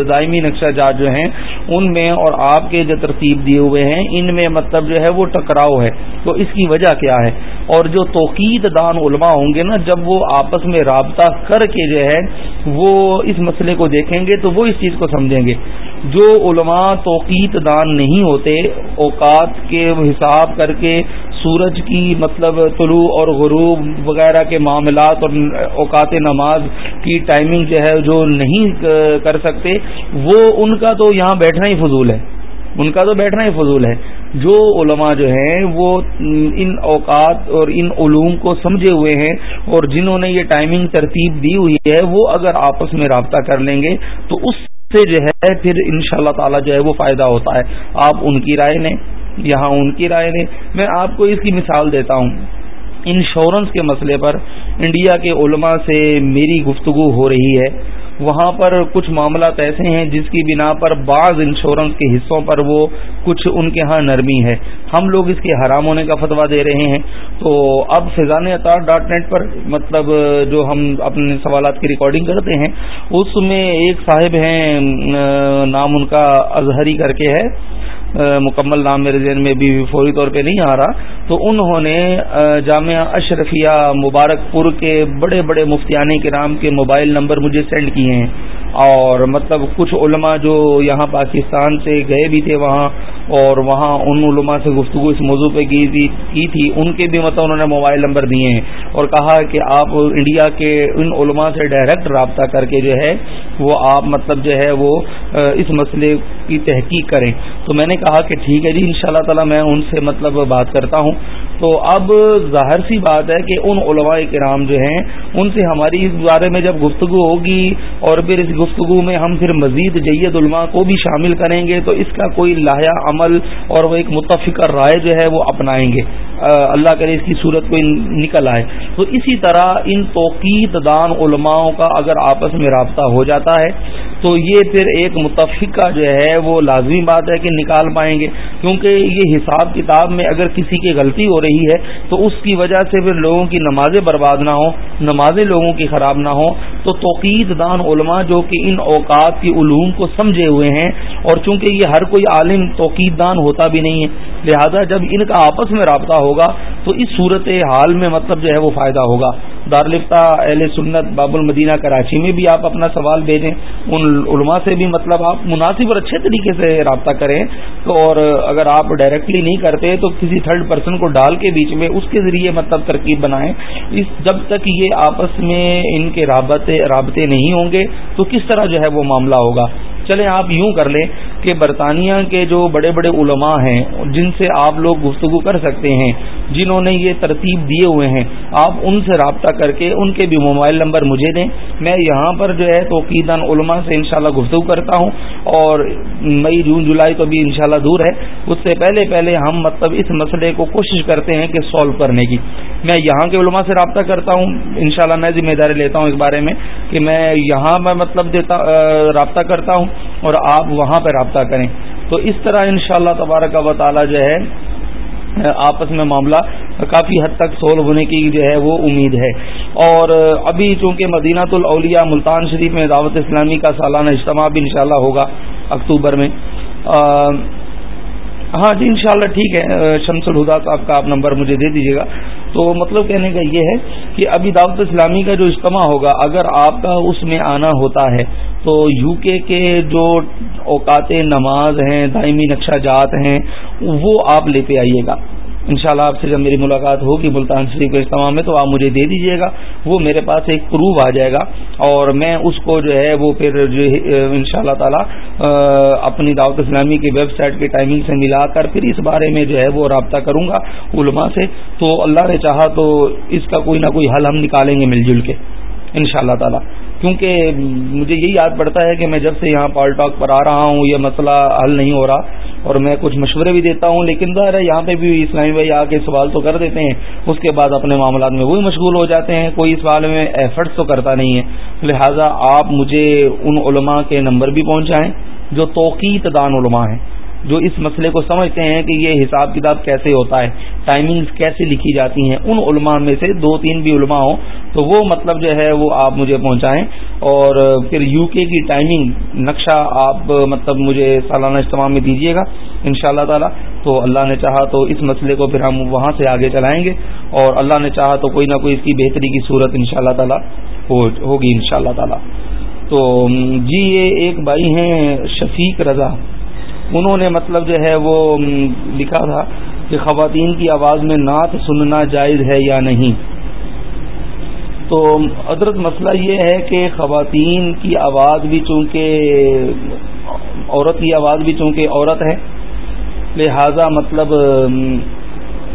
دائمی نقشہ جات جو ہیں، ان میں اور آپ کے جو ترتیب دیے ہوئے ہیں، ان میں مطلب جو ہے وہ ٹکراؤ ہے۔ تو اس کی وجہ کیا ہے؟ اور جو توقید دان علماء ہوں گے نا، جب وہ آپس میں رابطہ کر کے جو ہے وہ اس مسئلے کو دیکھیں گے تو وہ اس چیز کو سمجھیں گے۔ جو علماء توقید دان نہیں ہوتے، اوقات کے حساب کر کے سورج کی مطلب طلوع اور غروب وغیرہ کے معاملات اور اوقات نماز کی ٹائمنگ جو ہے جو نہیں کر سکتے، وہ ان کا تو یہاں بیٹھنا ہی فضول ہے۔ ان کا تو بیٹھنا ہی فضول ہے۔ جو علماء جو ہیں، وہ ان اوقات اور ان علوم کو سمجھے ہوئے ہیں اور جنہوں نے یہ ٹائمنگ ترتیب دی ہوئی ہے، وہ اگر آپس میں رابطہ کر لیں گے، تو اس سے جو ہے پھر ان شاء اللہ تعالی جو ہے وہ فائدہ ہوتا ہے۔ آپ ان کی رائے لیں۔ یہاں ان کی رائے لیں۔ میں آپ کو اس کی مثال دیتا ہوں۔ انشورنس کے مسئلے پر انڈیا کے علماء سے میری گفتگو ہو رہی ہے۔ وہاں پر کچھ معاملات ایسے ہیں جس کی بنا پر بعض انشورنس کے حصوں پر وہ کچھ ان کے ہاں نرمی ہے۔ ہم لوگ اس کے حرام ہونے کا فتوا دے رہے ہیں۔ تو اب فضان اطار ڈاٹ نیٹ پر مطلب جو ہم اپنے سوالات کی ریکارڈنگ کرتے ہیں، اس میں ایک صاحب ہیں نام ان کا اظہری کر کے ہے۔ مکمل نام میرے ذہن میں بھی فوری طور پہ نہیں آ رہا۔ تو انہوں نے جامعہ اشرفیہ مبارک پور کے بڑے بڑے مفتیانی کے نام کے موبائل نمبر مجھے سینڈ کیے ہیں۔ اور مطلب کچھ علماء جو یہاں پاکستان سے گئے بھی تھے وہاں اور وہاں ان علماء سے گفتگو اس موضوع پہ کی تھی کی تھی، ان کے بھی مطلب انہوں نے موبائل نمبر دیے ہیں۔ اور کہا کہ آپ انڈیا کے ان علماء سے ڈائریکٹ رابطہ کر کے جو ہے، وہ آپ مطلب جو ہے، وہ اس مسئلے کی تحقیق کریں۔ تو میں نے کہا کہ ٹھیک ہے جی ان شاء اللہ تعالی میں ان سے مطلب بات کرتا ہوں۔ تو اب ظاہر سی بات ہے کہ ان علماء کرام جو ہیں، ان سے ہماری اس بارے میں جب گفتگو ہوگی اور پھر اس گفتگو میں ہم پھر مزید جید علماء کو بھی شامل کریں گے، تو اس کا کوئی لاہیا عمل اور وہ ایک متفق رائے جو ہے وہ اپنائیں گے۔ اللہ کرے اس کی صورت کوئی نکل آئے۔ تو اسی طرح ان توقید دان علماؤں کا اگر آپس میں رابطہ ہو جاتا ہے تو یہ پھر ایک متفقہ جو ہے وہ لازمی بات ہے کہ نکال پائیں گے، کیونکہ یہ حساب کتاب میں اگر کسی کی غلطی ہو رہی ہے تو اس کی وجہ سے پھر لوگوں کی نمازیں برباد نہ ہوں، نمازیں لوگوں کی خراب نہ ہوں۔ تو توقید دان علماء جو کہ ان اوقات کی علوم کو سمجھے ہوئے ہیں، اور چونکہ یہ ہر کوئی عالم توقید دان ہوتا بھی نہیں ہے، لہذا جب ان کا آپس میں رابطہ ہوگا تو اس صورت حال میں مطلب جو ہے وہ فائدہ ہوگا۔ دارالفتہ اہل سنت باب المدینہ کراچی میں بھی آپ اپنا سوال بھیجیں۔ ان علماء سے بھی مطلب آپ مناسب اور اچھے طریقے سے رابطہ کریں۔ تو اور اگر آپ ڈائریکٹلی نہیں کرتے تو کسی تھرڈ پرسن کو ڈال کے بیچ میں اس کے ذریعے مطلب ترکیب بنائیں۔ اس جب تک یہ آپس میں ان کے رابطے رابطے نہیں ہوں گے تو کس طرح جو ہے وہ معاملہ ہوگا؟ چلیں آپ یوں کر لیں۔ کہ برطانیہ کے جو بڑے بڑے علماء ہیں، جن سے آپ لوگ گفتگو کر سکتے ہیں، جنہوں نے یہ ترتیب دیے ہوئے ہیں، آپ ان سے رابطہ کر کے ان کے بھی موبائل نمبر مجھے دیں۔ میں یہاں پر جو ہے توقیدان علماء سے انشاءاللہ گفتگو کرتا ہوں اور مئی، جون، جولائی تو بھی انشاءاللہ دور ہے۔ اس سے پہلے پہلے ہم مطلب اس مسئلے کو کوشش کرتے ہیں کہ سالو کرنے کی۔ میں یہاں کے علماء سے رابطہ کرتا ہوں۔ انشاءاللہ میں ذمہ داری لیتا ہوں اس بارے میں کہ میں یہاں میں مطلب دیتا رابطہ کرتا ہوں۔ اور آپ وہاں پہ رابطہ کریں۔ تو اس طرح انشاءاللہ تبارک و تعالی جو ہے، آپس میں معاملہ کافی حد تک سولو ہونے کی جو ہے وہ امید ہے۔ اور ابھی چونکہ مدینہ الاولیاء ملتان شریف میں دعوت اسلامی کا سالانہ اجتماع بھی انشاءاللہ ہوگا اکتوبر میں۔ ہاں جی انشاءاللہ ٹھیک ہے۔ شمس الہدا صاحب کا آپ نمبر مجھے دے دیجیے گا۔ تو مطلب کہنے کا یہ ہے کہ ابھی دعوت اسلامی کا جو اجتماع ہوگا، اگر آپ کا اس میں آنا ہوتا ہے، تو یو کے کے جو اوقات نماز ہیں، دائمی نقشہ جات ہیں، وہ آپ لیتے آئیے گا۔ انشاءاللہ آپ سے جب میری ملاقات ہوگی ملتان شریف کے اجتماع میں تو آپ مجھے دے دیجیے گا، وہ میرے پاس ایک پروف آ جائے گا اور میں اس کو جو ہے وہ پھر جو ان شاء اللہ تعالی اپنی دعوت اسلامی کی ویب سائٹ کی ٹائمنگ سے ملا کر پھر اس بارے میں جو ہے وہ رابطہ کروں گا علماء سے۔ تو اللہ نے چاہا تو اس کا کوئی نہ کوئی حل ہم نکالیں گے مل جل کے ان شاء اللہ تعالی۔ کیونکہ مجھے یہی یاد پڑتا ہے کہ میں جب سے یہاں پال ٹاک پر آ رہا ہوں، یہ مسئلہ حل نہیں ہو رہا اور میں کچھ مشورے بھی دیتا ہوں، لیکن ظاہر ہے یہاں پہ بھی اسلامی بھائی آ کے سوال تو کر دیتے ہیں، اس کے بعد اپنے معاملات میں وہی مشغول ہو جاتے ہیں، کوئی اس بارے میں ایفرٹس تو کرتا نہیں ہے۔ لہٰذا آپ مجھے ان علماء کے نمبر بھی پہنچائیں جو توقیت دان علماء ہیں۔ جو اس مسئلے کو سمجھتے ہیں کہ یہ حساب کتاب کیسے ہوتا ہے ٹائمنگز کیسے لکھی جاتی ہیں، ان علماء میں سے دو تین بھی علماء ہوں، تو وہ مطلب جو ہے وہ آپ مجھے پہنچائیں۔ اور پھر یو کے کی ٹائمنگ نقشہ آپ مطلب مجھے سالانہ اجتماع میں دیجیے گا ان شاء اللہ تعالیٰ۔ تو اللہ نے چاہا تو اس مسئلے کو پھر ہم وہاں سے آگے چلائیں گے۔ اور اللہ نے چاہا تو کوئی نہ کوئی اس کی بہتری کی صورت ان شاء اللہ تعالیٰ ہوگی ان شاء اللہ تعالیٰ۔ تو جی یہ ایک بھائی ہیں شفیق رضا۔ انہوں نے مطلب جو ہے وہ لکھا تھا کہ خواتین کی آواز میں نعت سننا جائز ہے یا نہیں۔ تو ادرت مسئلہ یہ ہے کہ خواتین کی آواز بھی چونکہ، عورت کی آواز بھی چونکہ عورت ہے، لہذا مطلب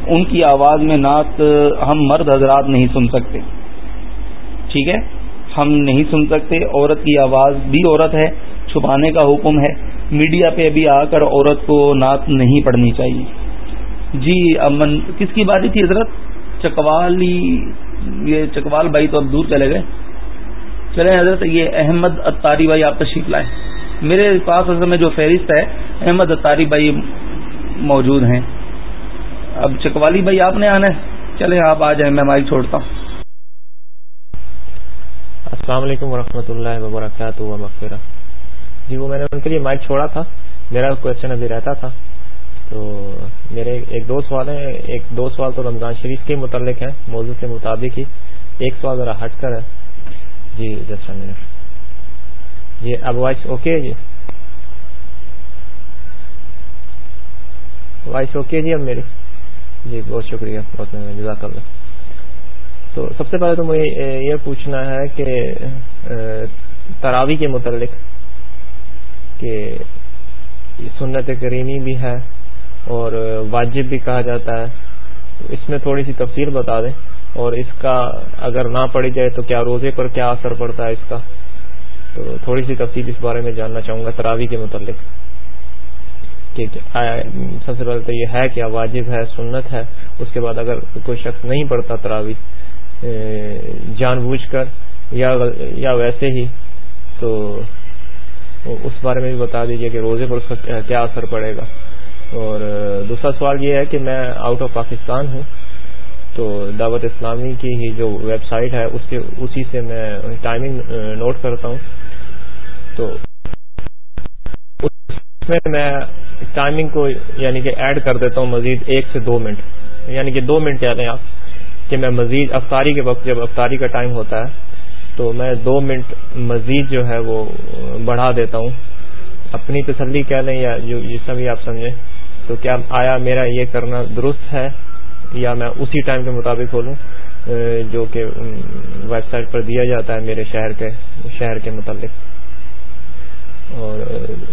ان کی آواز میں نعت ہم مرد حضرات نہیں سن سکتے۔ ٹھیک ہے؟ ہم نہیں سن سکتے، عورت کی آواز بھی عورت ہے، چھپانے کا حکم ہے۔ میڈیا پہ ابھی آ کر عورت کو نعت نہیں پڑھنی چاہیے۔ جی امن، کس کی باری تھی حضرت؟ چکوالی یہ چکوال بھائی تو اب دور چلے گئے۔ چلے حضرت، یہ احمد اتاری بھائی آپ تشریف لائے۔ میرے پاس اصل میں جو فہرست ہے، احمد اتاری بھائی موجود ہیں۔ اب چکوالی بھائی آپ نے آنا ہے۔ چلے آپ آ جائیں، میں مائک چھوڑتا ہوں۔ السلام علیکم ورحمۃ اللہ وبرکاتہ۔ جی وہ میں نے ان کے لیے مائک چھوڑا تھا۔ میرا کوشچن ابھی رہتا تھا۔ تو میرے ایک دو سوال ہیں۔ ایک دو سوال تو رمضان شریف کے متعلق ہیں، موضوع کے مطابق ہی۔ ایک سوال ذرا ہٹ کر ہے۔ جی جسٹ منٹ جی اب وائس اوکے جی؟ وائس اوکے جی اب میری؟ جی بہت شکریہ۔ بہت جزاک اللہ۔ تو سب سے پہلے تو مجھے یہ پوچھنا ہے کہ تراوی کے متعلق کہ سنت کریمی بھی ہے اور واجب بھی کہا جاتا ہے۔ اس میں تھوڑی سی تفصیل بتا دیں اور اس کا اگر نہ پڑی جائے تو کیا روزے پر کیا اثر پڑتا ہے اس کا؟ تو تھوڑی سی تفصیل اس بارے میں جاننا چاہوں گا تراوی کے متعلق۔ کہ سب سے پہلے تو یہ ہے کیا واجب ہے، سنت ہے۔ اس کے بعد اگر کوئی شخص نہیں پڑھتا تراوی جان بوجھ کر یا ویسے ہی تو اس بارے میں بھی بتا دیجیے کہ روزے پر اس کا کیا اثر پڑے گا۔ اور دوسرا سوال یہ ہے کہ میں آؤٹ آف پاکستان ہوں، تو دعوت اسلامی کی ہی جو ویب سائٹ ہے، اس اسی سے میں ٹائمنگ نوٹ کرتا ہوں۔ تو اس میں میں ٹائمنگ کو یعنی کہ ایڈ کر دیتا ہوں مزید ایک سے دو منٹ۔ یعنی کہ دو منٹ کہہ لیں آپ کہ میں مزید افطاری کے وقت، جب افطاری کا ٹائم ہوتا ہے تو میں دو منٹ مزید جو ہے وہ بڑھا دیتا ہوں۔ اپنی تسلی کہہ لیں یا جو جس بھی آپ سمجھیں۔ تو کیا آیا میرا یہ کرنا درست ہے یا میں اسی ٹائم کے مطابق کھولوں جو کہ ویب سائٹ پر دیا جاتا ہے میرے شہر کے شہر کے متعلق۔ اور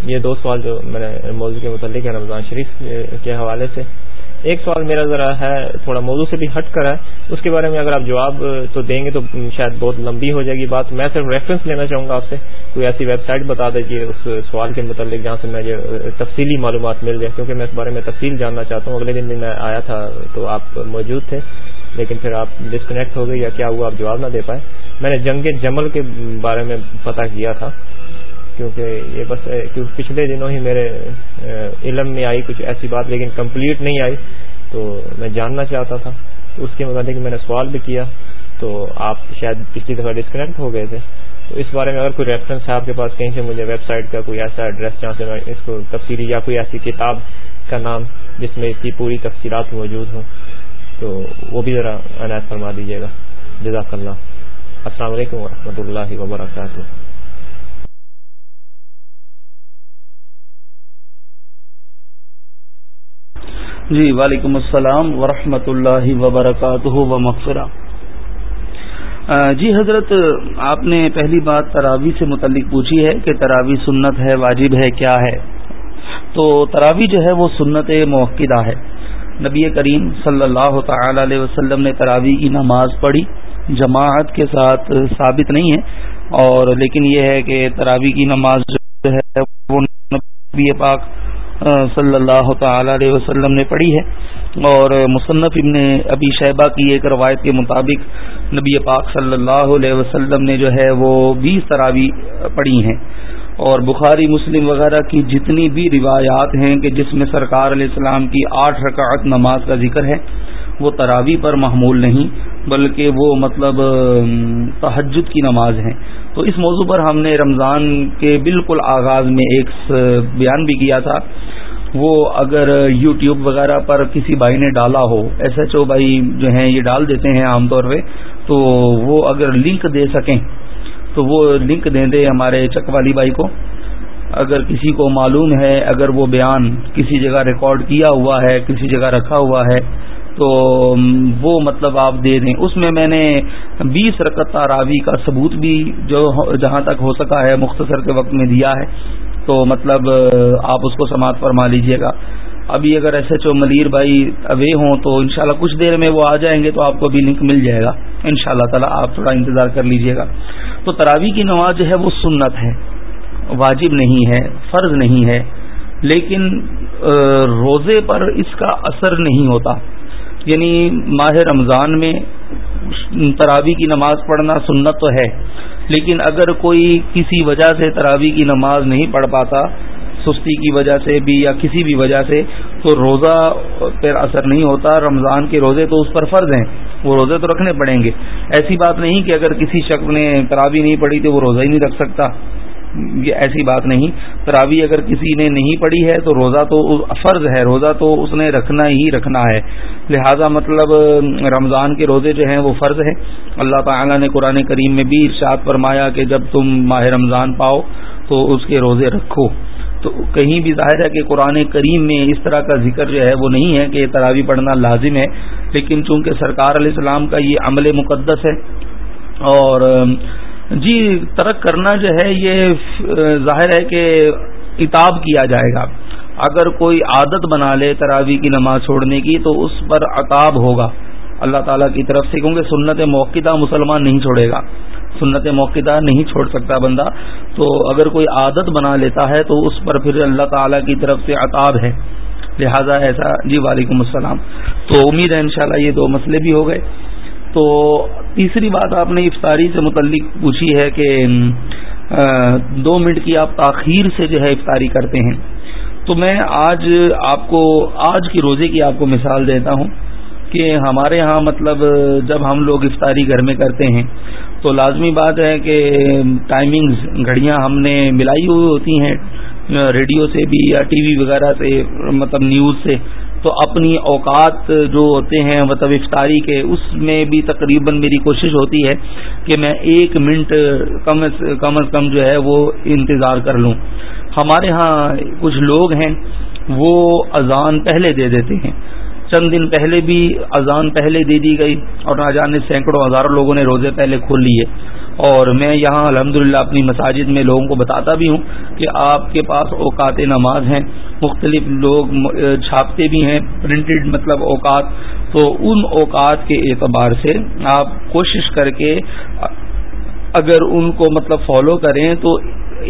یہ دو سوال جو میں نے موضوع کے متعلق ہے، رمضان شریف کے حوالے سے۔ ایک سوال میرا ذرا ہے، تھوڑا موضوع سے بھی ہٹ کر ہے۔ اس کے بارے میں اگر آپ جواب تو دیں گے تو شاید بہت لمبی ہو جائے گی بات۔ میں صرف ریفرنس لینا چاہوں گا آپ سے۔ کوئی ایسی ویب سائٹ بتا دیجیے اس سوال کے متعلق جہاں سے مجھے تفصیلی معلومات مل جائے۔ کیونکہ میں اس بارے میں تفصیل جاننا چاہتا ہوں۔ اگلے دن بھی میں آیا تھا تو آپ موجود تھے۔ لیکن پھر آپ ڈسکنیکٹ ہو گئے یا کیا ہوا آپ جواب نہ دے پائے۔ میں نے جنگ جمل کے بارے میں پتا کیا تھا۔ کیونکہ یہ بس پچھلے دنوں ہی میرے علم میں آئی کچھ ایسی بات لیکن کمپلیٹ نہیں آئی تو میں جاننا چاہتا تھا۔ تو اس کے متعلق میں نے سوال بھی کیا۔ تو آپ شاید پچھلی دفعہ ڈسکنیکٹ ہو گئے تھے۔ تو اس بارے میں اگر کوئی ریفرنس ہے آپ کے پاس، کہیں سے مجھے ویب سائٹ کا کوئی ایسا ایڈریس جہاں سے میں اس کو تفصیلی یا کوئی ایسی کتاب کا نام جس میں اس کی پوری تفصیلات موجود ہوں، تو وہ بھی ذرا عنایت فرما دیجیے گا۔ جزاک اللہ۔ السلام علیکم ورحمۃ اللہ وبرکاتہ۔ جی وعلیکم السلام ورحمۃ اللہ وبرکاتہ و مغفرہ جی حضرت، آپ نے پہلی بات تراوی سے متعلق پوچھی ہے کہ تراوی سنت ہے، واجب ہے، کیا ہے؟ تو تراوی جو ہے وہ سنت موقع ہے۔ نبی کریم صلی اللہ تعالی علیہ وسلم نے تراوی کی نماز پڑھی۔ جماعت کے ساتھ ثابت نہیں ہے۔ اور لیکن یہ ہے کہ تراوی کی نماز جو ہے وہ نبی پاک صلی اللہ تعالی علیہ وسلم نے پڑھی ہے اور مصنف ابن ابی شیبہ کی ایک روایت کے مطابق نبی پاک صلی اللہ علیہ وسلم نے جو ہے وہ بیس تراوی پڑھی ہیں۔ اور بخاری، مسلم وغیرہ کی جتنی بھی روایات ہیں کہ جس میں سرکار علیہ السلام کی آٹھ رکعت نماز کا ذکر ہے، وہ تراوی پر محمول نہیں، بلکہ وہ مطلب تحجد کی نماز ہیں۔ تو اس موضوع پر ہم نے رمضان کے بالکل آغاز میں ایک بیان بھی کیا تھا۔ وہ اگر یوٹیوب وغیرہ پر کسی بھائی نے ڈالا ہو ایس ایچ او بھائی جو ہیں یہ ڈال دیتے ہیں عام طور پہ، تو وہ اگر لنک دے سکیں، تو وہ لنک دیں دے ہمارے چک والی بھائی کو۔ اگر کسی کو معلوم ہے، اگر وہ بیان کسی جگہ ریکارڈ کیا ہوا ہے، کسی جگہ رکھا ہوا ہے تو وہ مطلب آپ دے دیں۔ اس میں میں نے بیس رکت راوی کا ثبوت بھی جو جہاں تک ہو سکا ہے، مختصر کے وقت میں دیا ہے۔ تو مطلب آپ اس کو سماعت فرما لیجیے گا۔ ابھی اگر ایس ایچ او ملیر بھائی اوے ہوں تو انشاءاللہ کچھ دیر میں وہ آ جائیں گے تو آپ کو بھی لنک مل جائے گا۔ ان شاء اللہ تعالیٰ آپ تھوڑا انتظار کر لیجیے گا۔ تو تراوی کی نماز جو ہے وہ سنت ہے۔ واجب نہیں ہے، فرض نہیں ہے، لیکن روزے پر اس کا اثر نہیں ہوتا۔ یعنی ماہ رمضان میں تراوی کی نماز پڑھنا سنت تو ہے، لیکن اگر کوئی کسی وجہ سے تراوی کی نماز نہیں پڑھ پاتا، سستی کی وجہ سے بھی یا کسی بھی وجہ سے، تو روزہ پر اثر نہیں ہوتا، رمضان کے روزے تو اس پر فرض ہیں، وہ روزے تو رکھنے پڑیں گے۔ ایسی بات نہیں کہ اگر کسی شخص نے تراوی نہیں پڑھی تو وہ روزہ ہی نہیں رکھ سکتا۔ یہ ایسی بات نہیں۔ تراوی اگر کسی نے نہیں پڑھی ہے تو روزہ تو فرض ہے، روزہ تو اس نے رکھنا ہی رکھنا ہے۔ لہذا مطلب رمضان کے روزے جو ہیں وہ فرض ہے اللہ تعالی نے قرآن کریم میں بھی ارشاد فرمایا کہ جب تم ماہ رمضان پاؤ تو اس کے روزے رکھو۔ تو کہیں بھی ظاہر ہے کہ قرآن کریم میں اس طرح کا ذکر جو ہے وہ نہیں ہے کہ تراوی پڑھنا لازم ہے۔ لیکن چونکہ سرکار علیہ السلام کا یہ عمل مقدس ہے اور جی ترک کرنا جو ہے، یہ ظاہر ہے کہ اتاب کیا جائے گا۔ اگر کوئی عادت بنا لے تراوی کی نماز چھوڑنے کی، تو اس پر عطاب ہوگا۔ اللہ تعالیٰ کی طرف سے، کیونکہ سنت موقع مسلمان نہیں چھوڑے گا۔ سنت موقع نہیں چھوڑ سکتا بندہ۔ تو اگر کوئی عادت بنا لیتا ہے، تو اس پر پھر اللہ تعالیٰ کی طرف سے عطاب ہے۔ لہذا ایسا جی وعلیکم السلام۔ تو امید ہے انشاءاللہ یہ دو مسئلے بھی ہو گئے۔ تو تیسری بات آپ نے افطاری سے متعلق پوچھی ہے کہ دو منٹ کی آپ تاخیر سے جو ہے افطاری کرتے ہیں۔ تو میں آج آپ کو، آج کی روزے کی آپ کو مثال دیتا ہوں کہ ہمارے ہاں مطلب جب ہم لوگ افطاری گھر میں کرتے ہیں تو لازمی بات ہے کہ ٹائمنگز گھڑیاں ہم نے ملائی ہوئی ہوتی ہیں، ریڈیو سے بھی یا ٹی وی وغیرہ سے مطلب نیوز سے۔ تو اپنی اوقات جو ہوتے ہیں مطلب افطاری کے، اس میں بھی تقریباً میری کوشش ہوتی ہے کہ میں ایک منٹ کم از کم از کم جو ہے وہ انتظار کر لوں۔ ہمارے ہاں کچھ لوگ ہیں، وہ اذان پہلے دے دیتے ہیں۔ چند دن پہلے بھی اذان پہلے دے دی گئی اور نہ جانے سینکڑوں ہزاروں لوگوں نے روزے پہلے کھول لیے۔ اور میں یہاں الحمدللہ اپنی مساجد میں لوگوں کو بتاتا بھی ہوں کہ آپ کے پاس اوقات نماز ہیں۔ مختلف لوگ چھاپتے بھی ہیں پرنٹڈ مطلب اوقات، تو ان اوقات کے اعتبار سے آپ کوشش کر کے اگر ان کو مطلب فالو کریں تو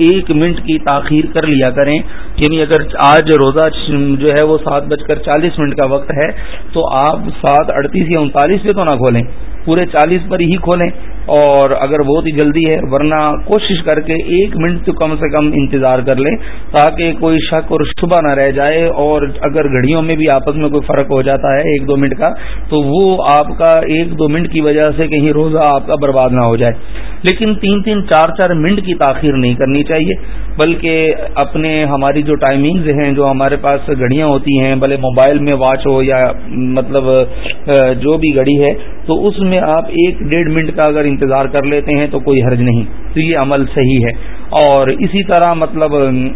ایک منٹ کی تاخیر کر لیا کریں۔ یعنی اگر آج روزہ جو ہے وہ سات بج کر چالیس منٹ کا وقت ہے، تو آپ سات اڑتیس یا انتالیس پہ تو نہ کھولیں، پورے چالیس پر ہی کھولیں۔ اور اگر بہت ہی جلدی ہے، ورنہ کوشش کر کے ایک منٹ تو کم سے کم انتظار کر لیں تاکہ کوئی شک اور شبہ نہ رہ جائے اور اگر گھڑیوں میں بھی آپس میں کوئی فرق ہو جاتا ہے ایک دو منٹ کا، تو وہ آپ کا ایک دو منٹ کی وجہ سے کہیں روزہ آپ کا برباد نہ ہو جائے۔ لیکن تین تین چار چار منٹ کی تاخیر نہیں کرنی چاہیے، بلکہ اپنے ہماری جو ٹائمنگز ہیں، جو ہمارے پاس گھڑیاں ہوتی ہیں، بھلے موبائل میں واچ ہو یا مطلب جو بھی گھڑی ہے، تو اس میں آپ ایک ڈیڑھ منٹ کا اگر انتظار کر لیتے ہیں تو کوئی حرج نہیں۔ تو یہ عمل صحیح ہے۔ اور اسی طرح مطلب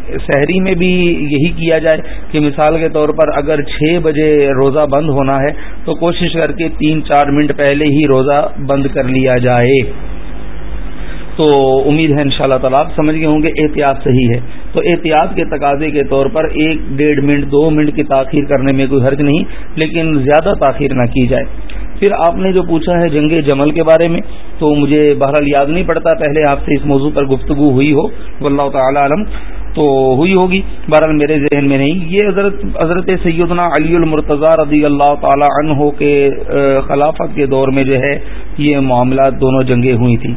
شہری میں بھی یہی کیا جائے کہ مثال کے طور پر اگر چھ بجے روزہ بند ہونا ہے، تو کوشش کر کے تین چار منٹ پہلے ہی روزہ بند کر لیا جائے۔ تو امید ہے ان شاء اللہ تعالیٰ آپ سمجھ گئے ہوں گے، احتیاط صحیح ہے۔ تو احتیاط کے تقاضے کے طور پر ایک ڈیڑھ منٹ، دو منٹ کی تاخیر کرنے میں کوئی حرج نہیں، لیکن زیادہ تاخیر نہ کی جائے۔ پھر آپ نے جو پوچھا ہے جنگ جمل کے بارے میں، تو مجھے بہرحال یاد نہیں پڑتا، پہلے آپ سے اس موضوع پر گفتگو ہوئی ہو، واللہ تعالی عالم، تو ہوئی ہوگی۔ بہرحال میرے ذہن میں نہیں۔ یہ حضرت حضرت سیدنا علی المرتضی رضی اللہ تعالی عنہ کے خلافت کے دور میں جو ہے، یہ معاملات دونوں جنگیں ہوئی تھیں۔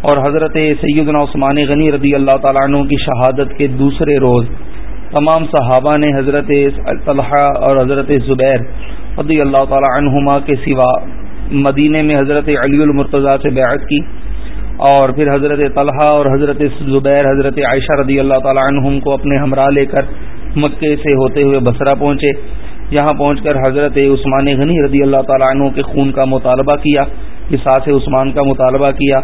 اور حضرت سیدنا عثمان غنی رضی اللہ تعالیٰ عنہ کی شہادت کے دوسرے روز، تمام صحابہ نے حضرت طلحہ اور حضرت زبیر رضی اللہ تعالی عنہما کے سوا مدینے میں حضرت علی المرتضیٰ سے بیعت کی اور پھر حضرت طلحہ اور حضرت زبیر، حضرت عائشہ رضی اللہ تعالی عنہم کو اپنے ہمراہ لے کر مکے سے ہوتے ہوئے بسرا پہنچے۔ یہاں پہنچ کر حضرت عثمان غنی رضی اللہ تعالیٰ عنہ کے خون کا مطالبہ کیا اساس عثمان کا مطالبہ کیا۔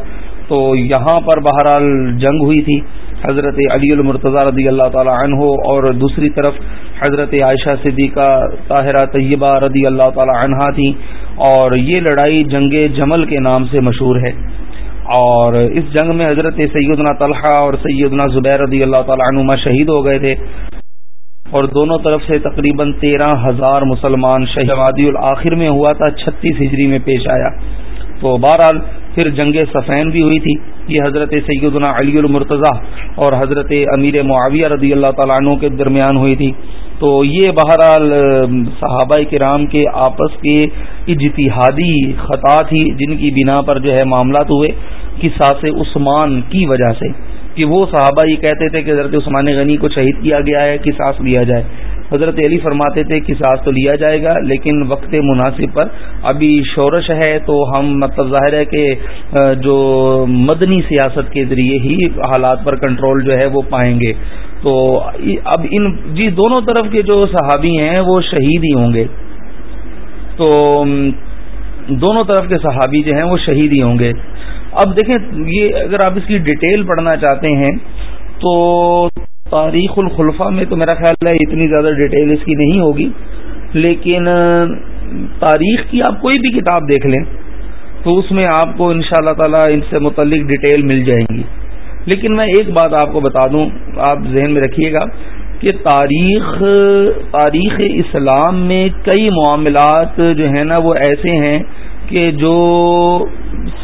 تو یہاں پر بہرحال جنگ ہوئی تھی۔ حضرت علی المرتضی رضی اللہ تعالی عنہ اور دوسری طرف حضرت عائشہ صدیقہ طاہرہ طیبہ رضی اللہ تعالی عنہا تھیں اور یہ لڑائی جنگ جمل کے نام سے مشہور ہے اور اس جنگ میں حضرت سیدنا طلحہ اور سیدنا زبیر رضی اللہ تعالی عنما شہید ہو گئے تھے اور دونوں طرف سے تقریباً تیرہ ہزار مسلمان شہوادی الآخر میں ہوا تھا، چھتیس ہجری میں پیش آیا۔ تو بہرحال پھر جنگ سفین بھی ہوئی تھی۔ یہ حضرت سیدنا علی المرتضی اور حضرت امیر معاویہ رضی اللہ تعالیٰ عنہ کے درمیان ہوئی تھی۔ تو یہ بہرحال صحابہ کرام کے آپس کے اجتہادی خطا تھی، جن کی بنا پر جو ہے معاملات ہوئے کساس عثمان کی وجہ سے۔ کہ وہ صحابہ یہ کہتے تھے کہ حضرت عثمان غنی کو شہید کیا گیا ہے کساس لیا جائے۔ حضرت علی فرماتے تھے کہ ساس تو لیا جائے گا، لیکن وقت مناسب پر ابھی شورش ہے تو ہم مطلب ظاہر ہے کہ جو مدنی سیاست کے ذریعے ہی حالات پر کنٹرول جو ہے وہ پائیں گے۔ تو اب ان جی دونوں طرف کے جو صحابی ہیں وہ شہید ہی ہوں گے۔ تو دونوں طرف کے صحابی جو ہیں وہ شہید ہی ہوں گے۔ اب دیکھیں، یہ اگر آپ اس کی ڈیٹیل پڑھنا چاہتے ہیں تو تاریخ الخلفہ میں تو میرا خیال ہے اتنی زیادہ ڈیٹیل اس کی نہیں ہوگی، لیکن، تاریخ کی آپ کوئی بھی کتاب دیکھ لیں، تو اس میں آپ کو ان شاء اللہ تعالی ان سے متعلق ڈیٹیل مل جائیں گی۔ لیکن میں ایک بات آپ کو بتا دوں، آپ ذہن میں رکھیے گا کہ تاریخ تاریخ اسلام میں کئی معاملات جو ہیں نا، وہ ایسے ہیں کہ جو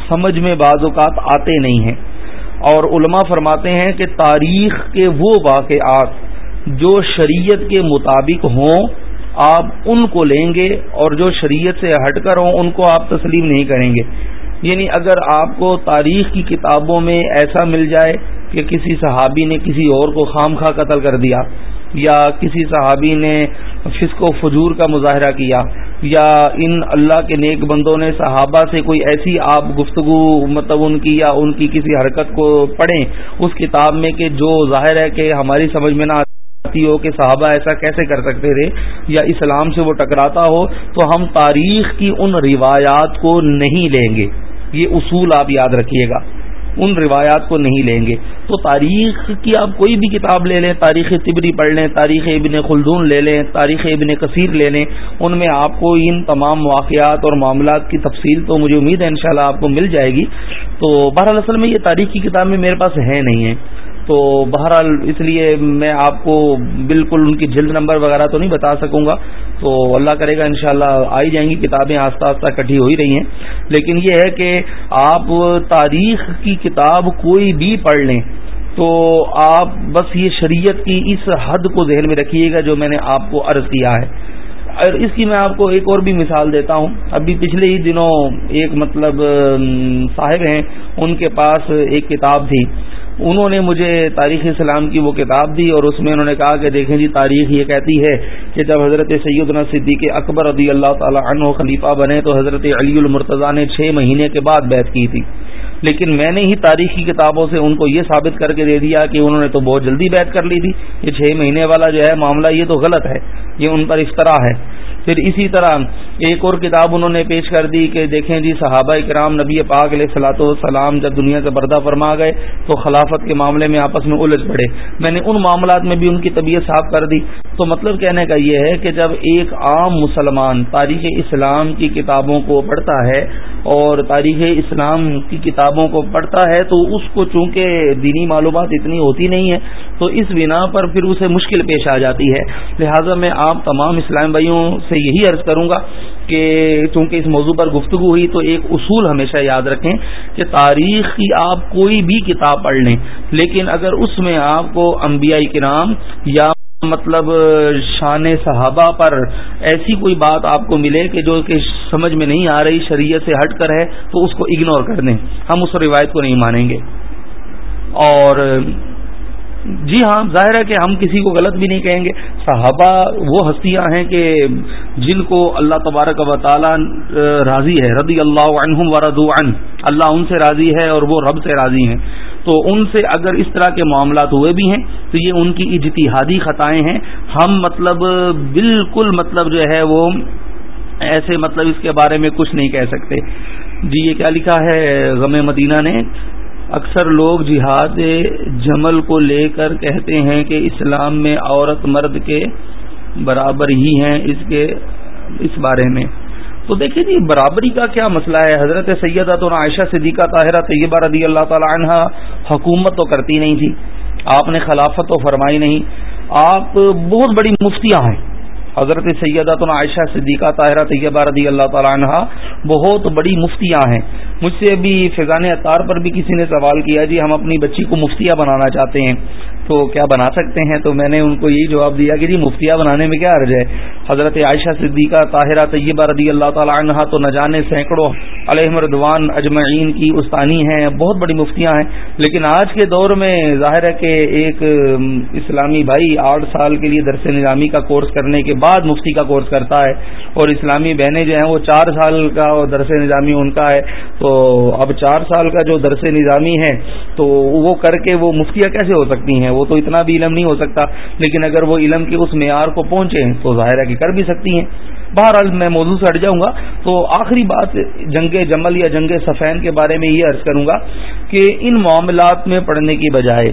سمجھ میں بعض اوقات آتے نہیں ہیں۔ اور علماء فرماتے ہیں کہ تاریخ کے وہ واقعات جو شریعت کے مطابق ہوں، آپ ان کو لیں گے اور جو شریعت سے ہٹ کر ہوں، ان کو آپ تسلیم نہیں کریں گے۔ یعنی اگر آپ کو تاریخ کی کتابوں میں ایسا مل جائے کہ کسی صحابی نے کسی اور کو خام خواہ قتل کر دیا یا کسی صحابی نے فسق و فجور کا مظاہرہ کیا یا ان اللہ کے نیک بندوں نے صحابہ سے کوئی ایسی آپ گفتگو مطلب ان کی یا ان کی کسی حرکت کو پڑھیں اس کتاب میں کہ جو ظاہر ہے کہ ہماری سمجھ میں نہ آتی ہو کہ صحابہ ایسا کیسے کر سکتے تھے یا اسلام سے وہ ٹکراتا ہو تو ہم تاریخ کی ان روایات کو نہیں لیں گے یہ اصول آپ یاد رکھیے گا ان روایات کو نہیں لیں گے۔ تو تاریخ کی آپ کوئی بھی کتاب لے لیں، تاریخ طبری پڑھ لیں، تاریخ ابن خلدون لے لیں، تاریخ ابن کثیر لے لیں، ان میں آپ کو ان تمام واقعات اور معاملات کی تفصیل تو مجھے امید ہے انشاءاللہ آپ کو مل جائے گی۔ تو بہرحال اصل میں یہ تاریخ کی کتابیں میرے پاس ہے نہیں ہیں تو بہرحال اس لیے میں آپ کو بالکل ان کی جلد نمبر وغیرہ تو نہیں بتا سکوں گا۔ تو اللہ کرے گا انشاءاللہ شاء آئی جائیں گی، کتابیں آستہ آستہ کٹھی ہو ہی رہی ہیں۔ لیکن یہ ہے کہ آپ تاریخ کی کتاب کوئی بھی پڑھ لیں تو آپ بس یہ شریعت کی اس حد کو ذہن میں رکھیے گا جو میں نے آپ کو عرض کیا ہے۔ اور اس کی میں آپ کو ایک اور بھی مثال دیتا ہوں۔ ابھی پچھلے ہی دنوں ایک مطلب صاحب ہیں، ان کے پاس ایک کتاب تھی۔ انہوں نے مجھے تاریخ اسلام کی وہ کتاب دی اور اس میں انہوں نے کہا کہ دیکھیں جی تاریخ یہ کہتی ہے کہ جب حضرت سیدنا صدیق اکبر رضی اللہ تعالی عنہ خلیفہ بنے تو حضرت علی المرتضیٰ نے چھ مہینے کے بعد بیت کی تھی۔ لیکن میں نے ہی تاریخی کتابوں سے ان کو یہ ثابت کر کے دے دیا کہ انہوں نے تو بہت جلدی بیت کر لی تھی۔ یہ چھ مہینے والا جو ہے معاملہ یہ تو غلط ہے، یہ ان پر افطرا ہے۔ پھر اسی طرح ایک اور کتاب انہوں نے پیش کر دی کہ دیکھیں جی صحابہ کرام نبی پاک علیہ صلاۃ والسلام جب دنیا سے پردہ فرما گئے تو خلافت کے معاملے میں آپس میں الجھ پڑے۔ میں نے ان معاملات میں بھی ان کی طبیعت صاف کر دی۔ تو مطلب کہنے کا یہ ہے کہ جب ایک عام مسلمان تاریخ اسلام کی کتابوں کو پڑھتا ہے اور تاریخ اسلام کی کتابوں کو پڑھتا ہے تو اس کو چونکہ دینی معلومات اتنی ہوتی نہیں ہے تو اس بنا پر پھر اسے مشکل پیش آ جاتی ہے۔ لہٰذا میں آپ تمام اسلام بھائیوں سے یہی عرض کروں گا کہ چونکہ اس موضوع پر گفتگو ہوئی تو ایک اصول ہمیشہ یاد رکھیں کہ تاریخ کی آپ کوئی بھی کتاب پڑھ لیں، لیکن اگر اس میں آپ کو انبیاء کرام یا مطلب شان صحابہ پر ایسی کوئی بات آپ کو ملے کہ جو کہ سمجھ میں نہیں آ رہی، شریعت سے ہٹ کر ہے، تو اس کو اگنور کر دیں۔ ہم اس روایت کو نہیں مانیں گے۔ اور جی ہاں ظاہر ہے کہ ہم کسی کو غلط بھی نہیں کہیں گے۔ صحابہ وہ ہستیاں ہیں کہ جن کو اللہ تبارک و تعالی راضی ہے، رضی اللہ عنہم ورضو عن اللہ ان سے راضی ہے اور وہ رب سے راضی ہیں۔ تو ان سے اگر اس طرح کے معاملات ہوئے بھی ہیں، تو یہ ان کی اجتہادی خطائیں ہیں۔ ہم مطلب بالکل مطلب جو ہے وہ ایسے مطلب اس کے بارے میں کچھ نہیں کہہ سکتے۔ جی یہ کیا لکھا ہے؟ غم مدینہ نے۔ اکثر لوگ جہاد جمل کو لے کر کہتے ہیں کہ اسلام میں عورت مرد کے برابر ہی ہیں اس کے اس بارے میں۔ تو دیکھیے جی برابری کا کیا مسئلہ ہے؟ حضرت سیدہ تو عائشہ صدیقہ طاہرہ طیبہ رضی اللہ تعالی عنہ حکومت تو کرتی نہیں تھی۔ آپ نے خلافت تو فرمائی نہیں۔ آپ بہت بڑی مفتیاں ہیں۔ حضرت سیدہ عائشہ صدیقہ طاہرہ طیبہ رضی اللہ تعالیٰ عنہ بہت بڑی مفتیاں ہیں۔ مجھ سے ابھی فیضان اطار پر بھی کسی نے سوال کیا جی ہم اپنی بچی کو مفتیاں بنانا چاہتے ہیں۔ تو کیا بنا سکتے ہیں؟ تو میں نے ان کو یہی جواب دیا کہ جی مفتیاں بنانے میں کیا عرض ہے؟ حضرت عائشہ صدیقہ طاہرہ طیبہ رضی اللہ تعالیٰ عنہ تو نہ جانے سینکڑوں علیہ مردوان اجمعین کی استانی ہیں، بہت بڑی مفتیاں ہیں۔ لیکن آج کے دور میں ظاہر ہے کہ ایک اسلامی بھائی آٹھ سال کے لیے درس نظامی کا کورس کرنے کے بعد بعد مفتی کا کورس کرتا ہے اور اسلامی بہنیں جو ہیں وہ چار سال کا درس نظامی ان کا ہے تو اب چار سال کا جو درس نظامی ہے تو وہ کر کے وہ مفتیاں کیسے ہو سکتی ہیں؟ وہ تو اتنا بھی علم نہیں ہو سکتا، لیکن اگر وہ علم کے اس معیار کو پہنچے تو ظاہر ہے کہ کر بھی سکتی ہیں۔ بہرحال میں موضوع سے ہٹ جاؤں گا۔ تو آخری بات جنگ جمل یا جنگ سفین کے بارے میں یہ عرض کروں گا کہ ان معاملات میں پڑھنے کی بجائے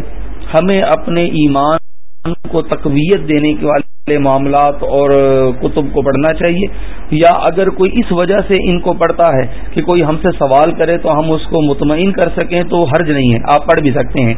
ہمیں اپنے ایمان کو تقویت دینے کے والے معاملات اور کتب کو پڑھنا چاہیے یا اگر کوئی اس وجہ سے ان کو پڑھتا ہے کہ کوئی ہم سے سوال کرے تو ہم اس کو مطمئن کر سکیں تو حرج نہیں ہے، آپ پڑھ بھی سکتے ہیں۔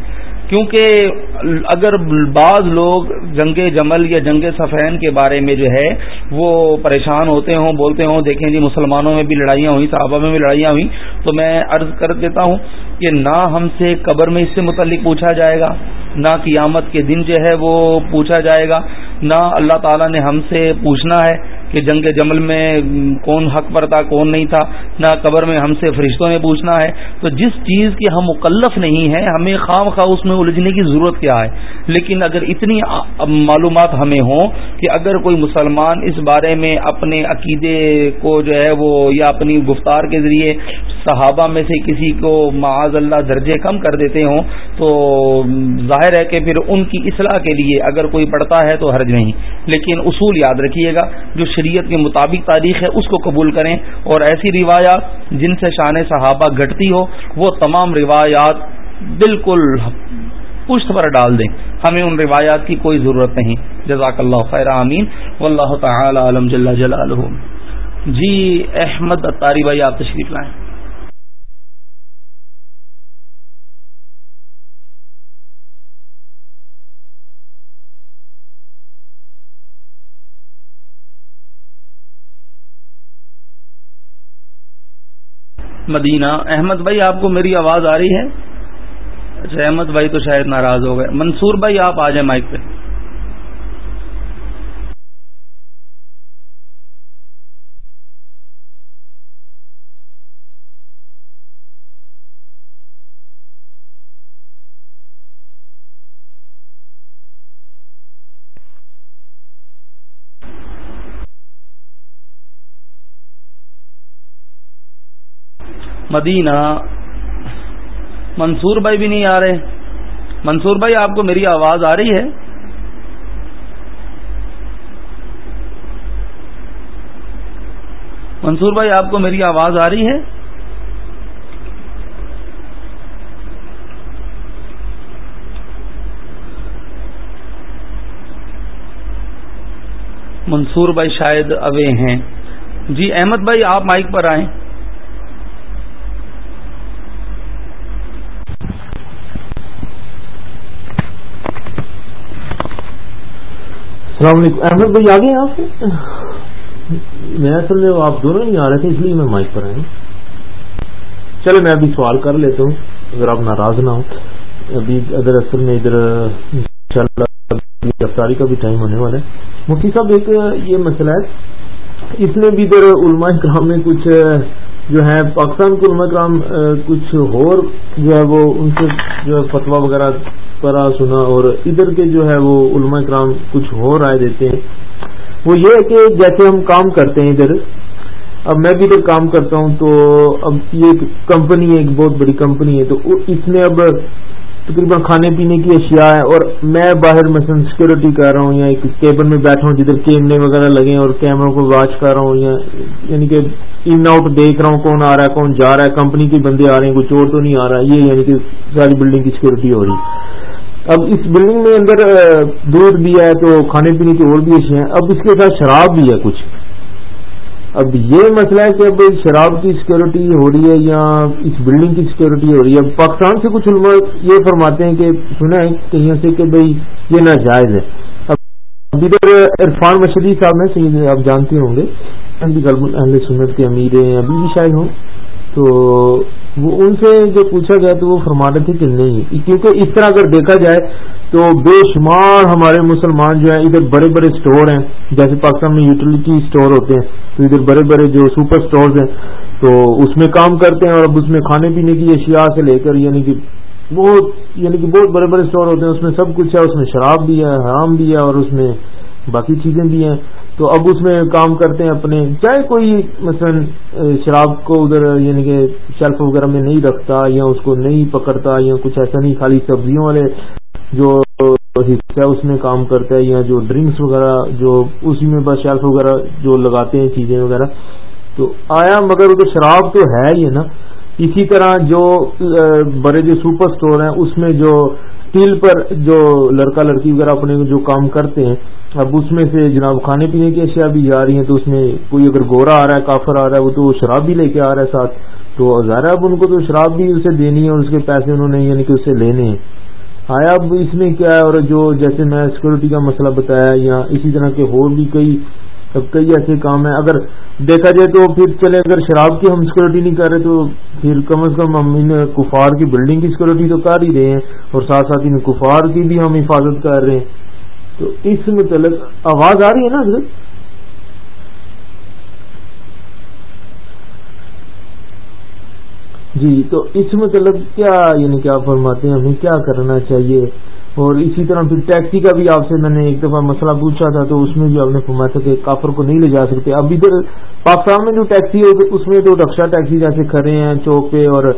کیونکہ اگر بعض لوگ جنگ جمل یا جنگ سفین کے بارے میں جو ہے وہ پریشان ہوتے ہوں، بولتے ہوں، دیکھیں جی مسلمانوں میں بھی لڑائیاں ہوئیں، صحابہ میں بھی لڑائیاں ہوئیں، تو میں عرض کر دیتا ہوں کہ نہ ہم سے قبر میں اس سے متعلق پوچھا جائے گا۔ نہ قیامت کے دن جو ہے وہ پوچھا جائے گا، نہ اللہ تعالیٰ نے ہم سے پوچھنا ہے۔ کہ جنگ جمل میں کون حق پر تھا کون نہیں تھا، نہ قبر میں ہم سے فرشتوں نے پوچھنا ہے۔ تو جس چیز کی ہم مکلف نہیں ہیں، ہمیں خام خواہ اس میں الجھنے کی ضرورت کیا ہے۔ لیکن اگر اتنی معلومات ہمیں ہوں کہ اگر کوئی مسلمان اس بارے میں اپنے عقیدے کو جو ہے وہ، یا اپنی گفتار کے ذریعے صحابہ میں سے کسی کو معاذ اللہ درجے کم کر دیتے ہوں، تو ظاہر ہے کہ پھر ان کی اصلاح کے لیے اگر کوئی پڑھتا ہے تو حرج نہیں۔ لیکن اصول یاد رکھیے گا، جو شریعت کے مطابق تاریخ ہے، اس کو قبول کریں۔ اور ایسی روایات جن سے شان صحابہ گھٹتی ہو، وہ تمام روایات بالکل پشت پر ڈال دیں۔ ہمیں ان روایات کی کوئی ضرورت نہیں۔ جزاک اللہ خیر امین و اللہ تعالی عالم جل جلالہ۔ جی احمد اتاری بھائی، آپ تشریف لائیں۔ مدینہ۔ احمد بھائی، آپ کو میری آواز آ رہی ہے؟ اچھا احمد بھائی تو شاید ناراض ہو گئے۔ منصور بھائی، آپ آ جائیں مائک پہ۔ مدینہ۔ منصور بھائی بھی نہیں آ رہے۔ منصور بھائی، آپ کو میری آواز آ رہی ہے؟ منصور بھائی، آپ کو میری آواز آ رہی ہے؟ منصور بھائی شاید اوے ہیں۔ جی احمد بھائی، آپ مائک پر آئیں۔ السلام علیکم احمد بھائی آگے آپ میں اصل میں آپ دونوں نہیں آ رہے تھے، اس لیے میں مائک پر آئی چلے، میں ابھی سوال کر لیتا ہوں، اگر آپ ناراض نہ ہو ابھی اگر اصل میں ادھر رفتاری کا بھی ٹائم ہونے والا ہے۔ مفتی صاحب، ایک یہ مسئلہ ہے۔ اس میں بھی ادھر علماء کرام میں کچھ، جو ہے پاکستان کے علماء کرام، کچھ اور جو ہے، وہ ان سے جو ہے فتوا وغیرہ پڑا سنا اور ادھر کے جو ہے وہ علماء کرام کچھ اور رائے دیتے ہیں۔ وہ یہ ہے کہ جیسے ہم کام کرتے ہیں ادھر، اب میں بھی ادھر کام کرتا ہوں تو اب یہ کمپنی ہے، ایک بہت بڑی کمپنی ہے۔ تو اس میں اب تقریباً کھانے پینے کی اشیاء ہے اور میں باہر مثلاً سیکورٹی کر رہا ہوں یا ایک کیبن میں بیٹھا ہوں جدھر کیمرے وغیرہ لگے اور کیمروں کو واچ کر رہا ہوں یا یعنی کہ ان آؤٹ دیکھ رہا ہوں کون آ رہا ہے، کون جا رہا ہے۔ کمپنی کے بندے آ رہے ہیں کوئی چور تو نہیں آ رہا۔ یہ یعنی کہ ساری بلڈنگ کی سیکورٹی ہو رہی۔ اب اس بلڈنگ میں اندر دودھ بھی ہے تو کھانے پینے کی اور بھی اشیاء ہیں۔ اب اس کے ساتھ شراب بھی ہے کچھ۔ اب یہ مسئلہ ہے کہ اب شراب کی سیکورٹی ہو رہی ہے یا اس بلڈنگ کی سیکورٹی ہو رہی ہے۔ اب پاکستان سے کچھ علماء یہ فرماتے ہیں کہ، سنا ہے کہیں سے کہ بھئی یہ ناجائز ہے۔ اب ادھر عرفان مشدی صاحب میں آپ جانتے ہوں گے۔ اہل سنت کے امیر ہیں، ابھی بھی شاید ہوں۔ تو وہ ان سے جو پوچھا گیا تو وہ فرما رہے تھے کہ نہیں، کیونکہ اس طرح اگر دیکھا جائے تو بے شمار ہمارے مسلمان جو ہیں، ادھر بڑے بڑے سٹور ہیں، جیسے پاکستان میں یوٹیلیٹی سٹور ہوتے ہیں، تو ادھر بڑے بڑے جو سپر سٹورز ہیں، تو اس میں کام کرتے ہیں اور اب اس میں کھانے پینے کی اشیاء سے لے کر یعنی کہ بہت یعنی کہ بہت بڑے بڑے سٹور ہوتے ہیں، اس میں سب کچھ ہے، اس میں شراب بھی ہے، حرام بھی ہے اور اس میں باقی چیزیں بھی ہیں۔ تو اب اس میں کام کرتے ہیں اپنے۔ چاہے کوئی مثلا شراب کو ادھر یعنی کہ شیلف وغیرہ میں نہیں رکھتا یا اس کو نہیں پکڑتا یا کچھ ایسا نہیں، خالی سبزیوں والے جو حصہ اس میں کام کرتا ہے یا جو ڈرنکس وغیرہ جو اسی میں بس شیلف وغیرہ جو لگاتے ہیں چیزیں وغیرہ۔ تو آیا مگر وہ شراب تو ہے ہی نا۔ اسی طرح جو بڑے جو سپر سٹور ہیں، اس میں جو ٹیل پر جو لڑکا لڑکی وغیرہ اپنے جو کام کرتے ہیں اب اس میں سے جناب کھانے پینے کی اشیاء بھی جا رہی ہیں تو اس میں کوئی اگر گورا آ رہا ہے، کافر آ رہا ہے، وہ تو شراب بھی لے کے آ رہا ہے ساتھ۔ تو ظاہر اب ان کو تو شراب بھی اسے دینی ہے اور اس کے پیسے انہوں نے یعنی کہ اسے لینے ہیں۔ آیا اب اس میں کیا ہے اور جو جیسے میں سیکورٹی کا مسئلہ بتایا یا اسی طرح کے اور بھی کئی، اب کئی ایسے کام ہیں۔ اگر دیکھا جائے تو پھر چلے، اگر شراب کی ہم سیکورٹی نہیں کر رہے تو پھر کم از کم ہم ان کفار کی بلڈنگ کی سیکورٹی تو کر ہی رہے ہیں اور ساتھ ساتھ ان کفار کی بھی ہم حفاظت کر رہے ہیں۔ تو اس متعلق آواز آ رہی ہے نا حضرت؟ جی تو اس مطلب کیا یعنی کیا فرماتے ہیں ہمیں کیا کرنا چاہیے؟ اور اسی طرح پھر ٹیکسی کا بھی آپ سے میں نے ایک دفعہ مسئلہ پوچھا تھا، تو اس میں بھی آپ نے فرمایا تھا کہ کافر کو نہیں لے جا سکتے۔ اب ادھر پاکستان میں جو ٹیکسی ہے اس میں تو رکشا ٹیکسی جیسے کھڑے ہیں، چوک پہ اور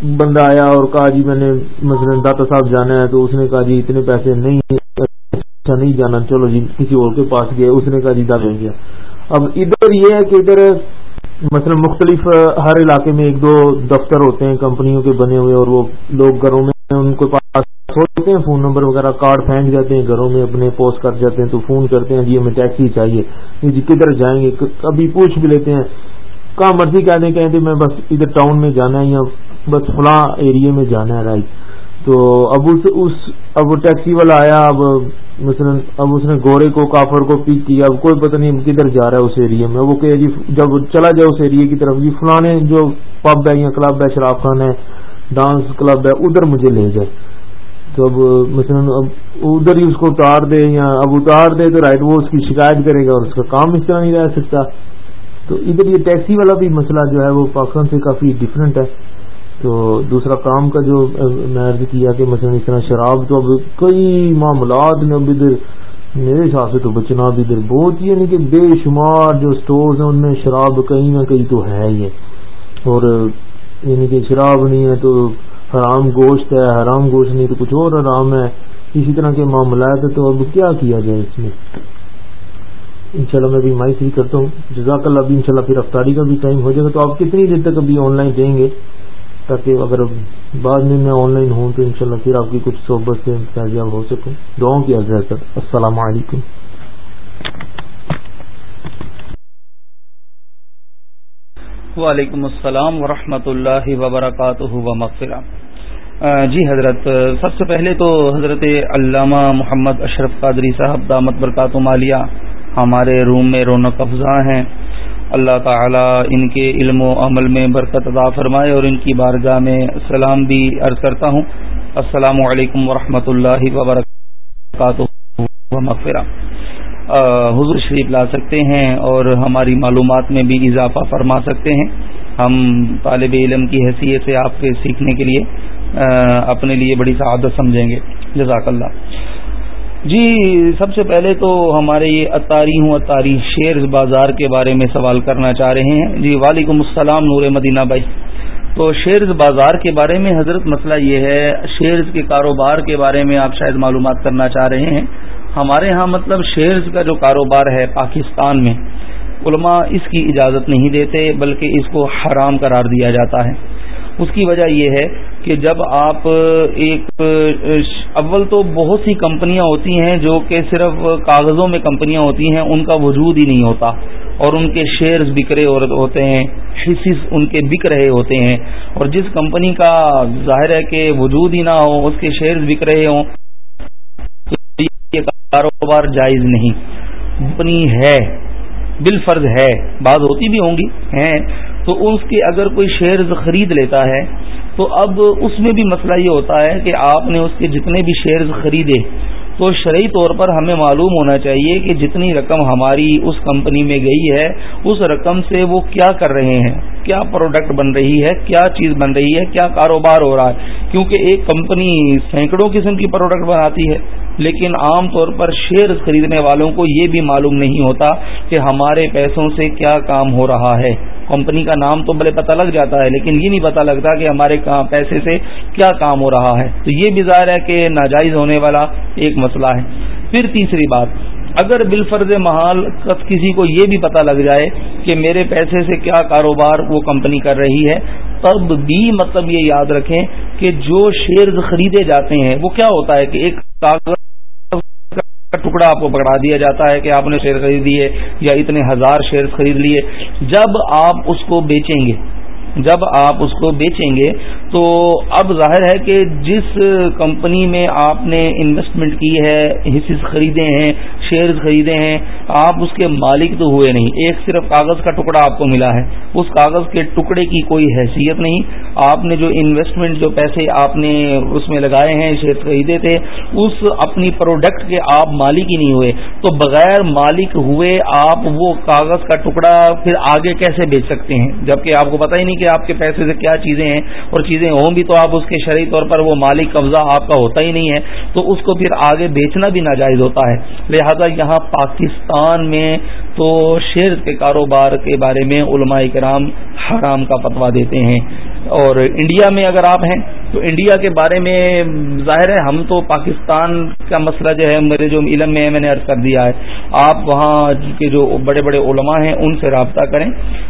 بندہ آیا اور کہا جی میں نے مثلا داتا صاحب جانا ہے تو اس نے کہا جی اتنے پیسے نہیں اچھا نہیں جانا، چلو جی کسی اور کے پاس گئے، اس نے کہا جی دادا گیا اب ادھر یہ ہے کہ ادھر مثلا مختلف ہر علاقے میں ایک دو دفتر ہوتے ہیں، کمپنیوں کے بنے ہوئے اور وہ لوگ گھروں میں ان کے پاس ہوتے ہیں، فون نمبر وغیرہ کارڈ پھینک جاتے ہیں، گھروں میں اپنے پوسٹ کر جاتے ہیں، تو فون کرتے ہیں جی ہمیں ٹیکسی چاہیے۔ جی کدھر جائیں گے؟ کبھی پوچھ بھی لیتے ہیں۔ کہاں مرضی کہہ دیں کہیں میں بس ادھر ٹاؤن میں جانا ہے یا بس فلاں ایریے میں جانا ہے رائٹ تو اب اس اس اب وہ ٹیکسی والا آیا، اب مثلا اب اس نے گورے کو، کافر کو پک کیا، اب کوئی پتہ نہیں کدھر جا رہا ہے اس ایریے میں۔ وہ کہ جی جب چلا جائے اس ایریے کی طرف جی فلانے جو پب ہے، یا کلب ہے، شراب خان ہے ڈانس کلب ہے، ادھر مجھے لے جائے۔ تو اب مثلا اب ادھر ہی اس کو اتار دے، یا اب اتار دے تو رائٹ وہ اس کی شکایت کرے گا اور اس کا کام اس طرح نہیں رہ سکتا۔ تو ادھر یہ ٹیکسی والا بھی مسئلہ جو ہے، وہ پاکستان سے کافی ڈفرینٹ ہے۔ تو دوسرا کام کا جو میں عرض کیا کہ مثلا اس طرح شراب تو اب کئی معاملات میں اب ادھر میرے حساب سے تو بچنا بھی ادھر بہت ہی یعنی کہ بے شمار جو سٹورز ہیں، ان میں شراب کہیں نہ کہیں تو ہے ہی ہے۔ اور یعنی کہ شراب نہیں ہے تو حرام گوشت ہے، حرام گوشت نہیں تو کچھ اور حرام ہے۔ اسی طرح کے معاملات ہے تو اب کیا کیا جائے اس میں؟ انشاءاللہ میں بھی مائی کرتا ہوں۔ جزاک اللہ بھی انشاءاللہ پھر افطاری کا بھی ٹائم ہو جائے گا تو آپ کتنی دیر تک ابھی آن لائن دیں گے؟ تاکہ اگر بعد میں میں آن لائن ہوں تو انشاءاللہ پھر آپ کی کچھ صحبت سے فیضیاب ہو سکوں۔ دعاؤں کی عرض ہے سر، السلام علیکم۔ وعلیکم السلام ورحمۃ اللہ وبرکاتہ و جی حضرت، سب سے پہلے تو حضرت علامہ محمد اشرف قادری صاحب، دامت برکات مالیہ، ہمارے روم میں رونق افزا ہیں۔ اللہ تعالی ان کے علم و عمل میں برکت ادا فرمائے اور ان کی بارگاہ میں سلام بھی عرض کرتا ہوں۔ السلام علیکم ورحمۃ اللہ وبرکاتہ حضور شریف لا سکتے ہیں اور ہماری معلومات میں بھی اضافہ فرما سکتے ہیں۔ ہم طالب علم کی حیثیت سے آپ کے سیکھنے کے لیے اپنے لیے بڑی سعادت سمجھیں گے۔ جزاک اللہ۔ جی سب سے پہلے تو ہمارے یہ اتاری ہوں، اتاری شیئرز بازار کے بارے میں سوال کرنا چاہ رہے ہیں۔ جی وعلیکم السلام نور مدینہ بھائی۔ تو شیئرز بازار کے بارے میں حضرت مسئلہ یہ ہے شیئرز کے کاروبار کے بارے میں آپ شاید معلومات کرنا چاہ رہے ہیں۔ ہمارے ہاں مطلب شیئرز کا جو کاروبار ہے پاکستان میں، علماء اس کی اجازت نہیں دیتے، بلکہ اس کو حرام قرار دیا جاتا ہے۔ اس کی وجہ یہ ہے کہ جب آپ ایک، اول تو بہت سی کمپنیاں ہوتی ہیں جو کہ صرف کاغذوں میں کمپنیاں ہوتی ہیں، ان کا وجود ہی نہیں ہوتا اور ان کے شیئرز بک رہے ہوتے ہیں حصص ان کے بک رہے ہوتے ہیں اور جس کمپنی کا ظاہر ہے کہ وجود ہی نہ ہو، اس کے شیئرز بک رہے ہوں تو یہ کاروبار جائز نہیں۔ کمپنی ہے بال فرض ہے بعض ہوتی بھی ہوں گی، ہیں۔ تو اس کے اگر کوئی شیئرز خرید لیتا ہے، تو اب اس میں بھی مسئلہ یہ ہوتا ہے کہ آپ نے اس کے جتنے بھی شیئرز خریدے، تو شرعی طور پر ہمیں معلوم ہونا چاہیے کہ جتنی رقم ہماری اس کمپنی میں گئی ہے، اس رقم سے وہ کیا کر رہے ہیں؟ کیا پروڈکٹ بن رہی ہے؟ کیا چیز بن رہی ہے؟ کیا کاروبار ہو رہا ہے؟ کیونکہ ایک کمپنی سینکڑوں قسم کی پروڈکٹ بناتی ہے۔ لیکن عام طور پر شیئر خریدنے والوں کو یہ بھی معلوم نہیں ہوتا کہ ہمارے پیسوں سے کیا کام ہو رہا ہے۔ کمپنی کا نام تو بڑے پتہ لگ جاتا ہے، لیکن یہ نہیں پتہ لگتا کہ ہمارے پیسے سے کیا کام ہو رہا ہے۔ تو یہ بھی ظاہر ہے کہ ناجائز ہونے والا ایک مسئلہ ہے۔ پھر تیسری بات، اگر بالفرض محال کسی کو یہ بھی پتہ لگ جائے کہ میرے پیسے سے کیا کاروبار وہ کمپنی کر رہی ہے، تب بھی مطلب یہ یاد رکھیں کہ جو شیئرز خریدے جاتے ہیں، وہ کیا ہوتا ہے کہ ایک کاغذ ٹکڑا آپ کو پکڑا دیا جاتا ہے کہ آپ نے شیئر خرید لیے یا اتنے ہزار شیئر خرید لیے، جب آپ اس کو بیچیں گے جب آپ اس کو بیچیں گے، تو اب ظاہر ہے کہ جس کمپنی میں آپ نے انویسٹمنٹ کی ہے حصص خریدے ہیں شیئرز خریدے ہیں، آپ اس کے مالک تو ہوئے نہیں۔ ایک صرف کاغذ کا ٹکڑا آپ کو ملا ہے۔ اس کاغذ کے ٹکڑے کی کوئی حیثیت نہیں۔ آپ نے جو انویسٹمنٹ جو پیسے آپ نے اس میں لگائے ہیں شیئر خریدے تھے، اس اپنی پروڈکٹ کے آپ مالک ہی نہیں ہوئے۔ تو بغیر مالک ہوئے آپ وہ کاغذ کا ٹکڑا پھر آگے کیسے بیچ سکتے ہیں؟ جبکہ آپ کو پتہ ہی نہیں کہ آپ کے پیسے سے کیا چیزیں ہیں اور چیزیں ہوں بھی تو آپ اس کے شرعی طور پر وہ مالک قبضہ آپ کا ہوتا ہی نہیں ہے، تو اس کو پھر آگے بیچنا بھی ناجائز ہوتا ہے۔ لہذا یہاں پاکستان میں تو شیئر کے کاروبار کے بارے میں علماء کرام حرام کا فتویٰ دیتے ہیں۔ اور انڈیا میں اگر آپ ہیں تو انڈیا کے بارے میں ظاہر ہے ہم تو پاکستان کا مسئلہ جو ہے، میرے جو علم میں ہے، میں نے عرض کر دیا ہے۔ آپ وہاں کے جو بڑے بڑے علماء ہیں، ان سے رابطہ کریں۔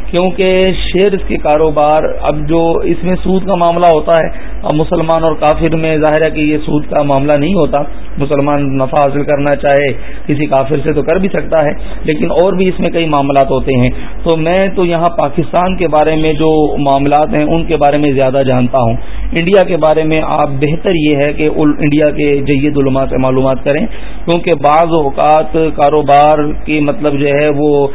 کیونکہ شیئرز کے کاروبار اب جو اس میں سود کا معاملہ ہوتا ہے، اب مسلمان اور کافر میں ظاہر ہے کہ یہ سود کا معاملہ نہیں ہوتا۔ مسلمان نفع حاصل کرنا چاہے، کسی کافر سے تو کر بھی سکتا ہے، لیکن اور بھی اس میں کئی معاملات ہوتے ہیں۔ تو میں تو یہاں پاکستان کے بارے میں جو معاملات ہیں، ان کے بارے بارے میں زیادہ جانتا ہوں۔ انڈیا کے بارے میں آپ بہتر یہ ہے کہ انڈیا کے جید علماء سے معلومات کریں۔ کیونکہ بعض اوقات کاروبار کی مطلب جو ہے وہ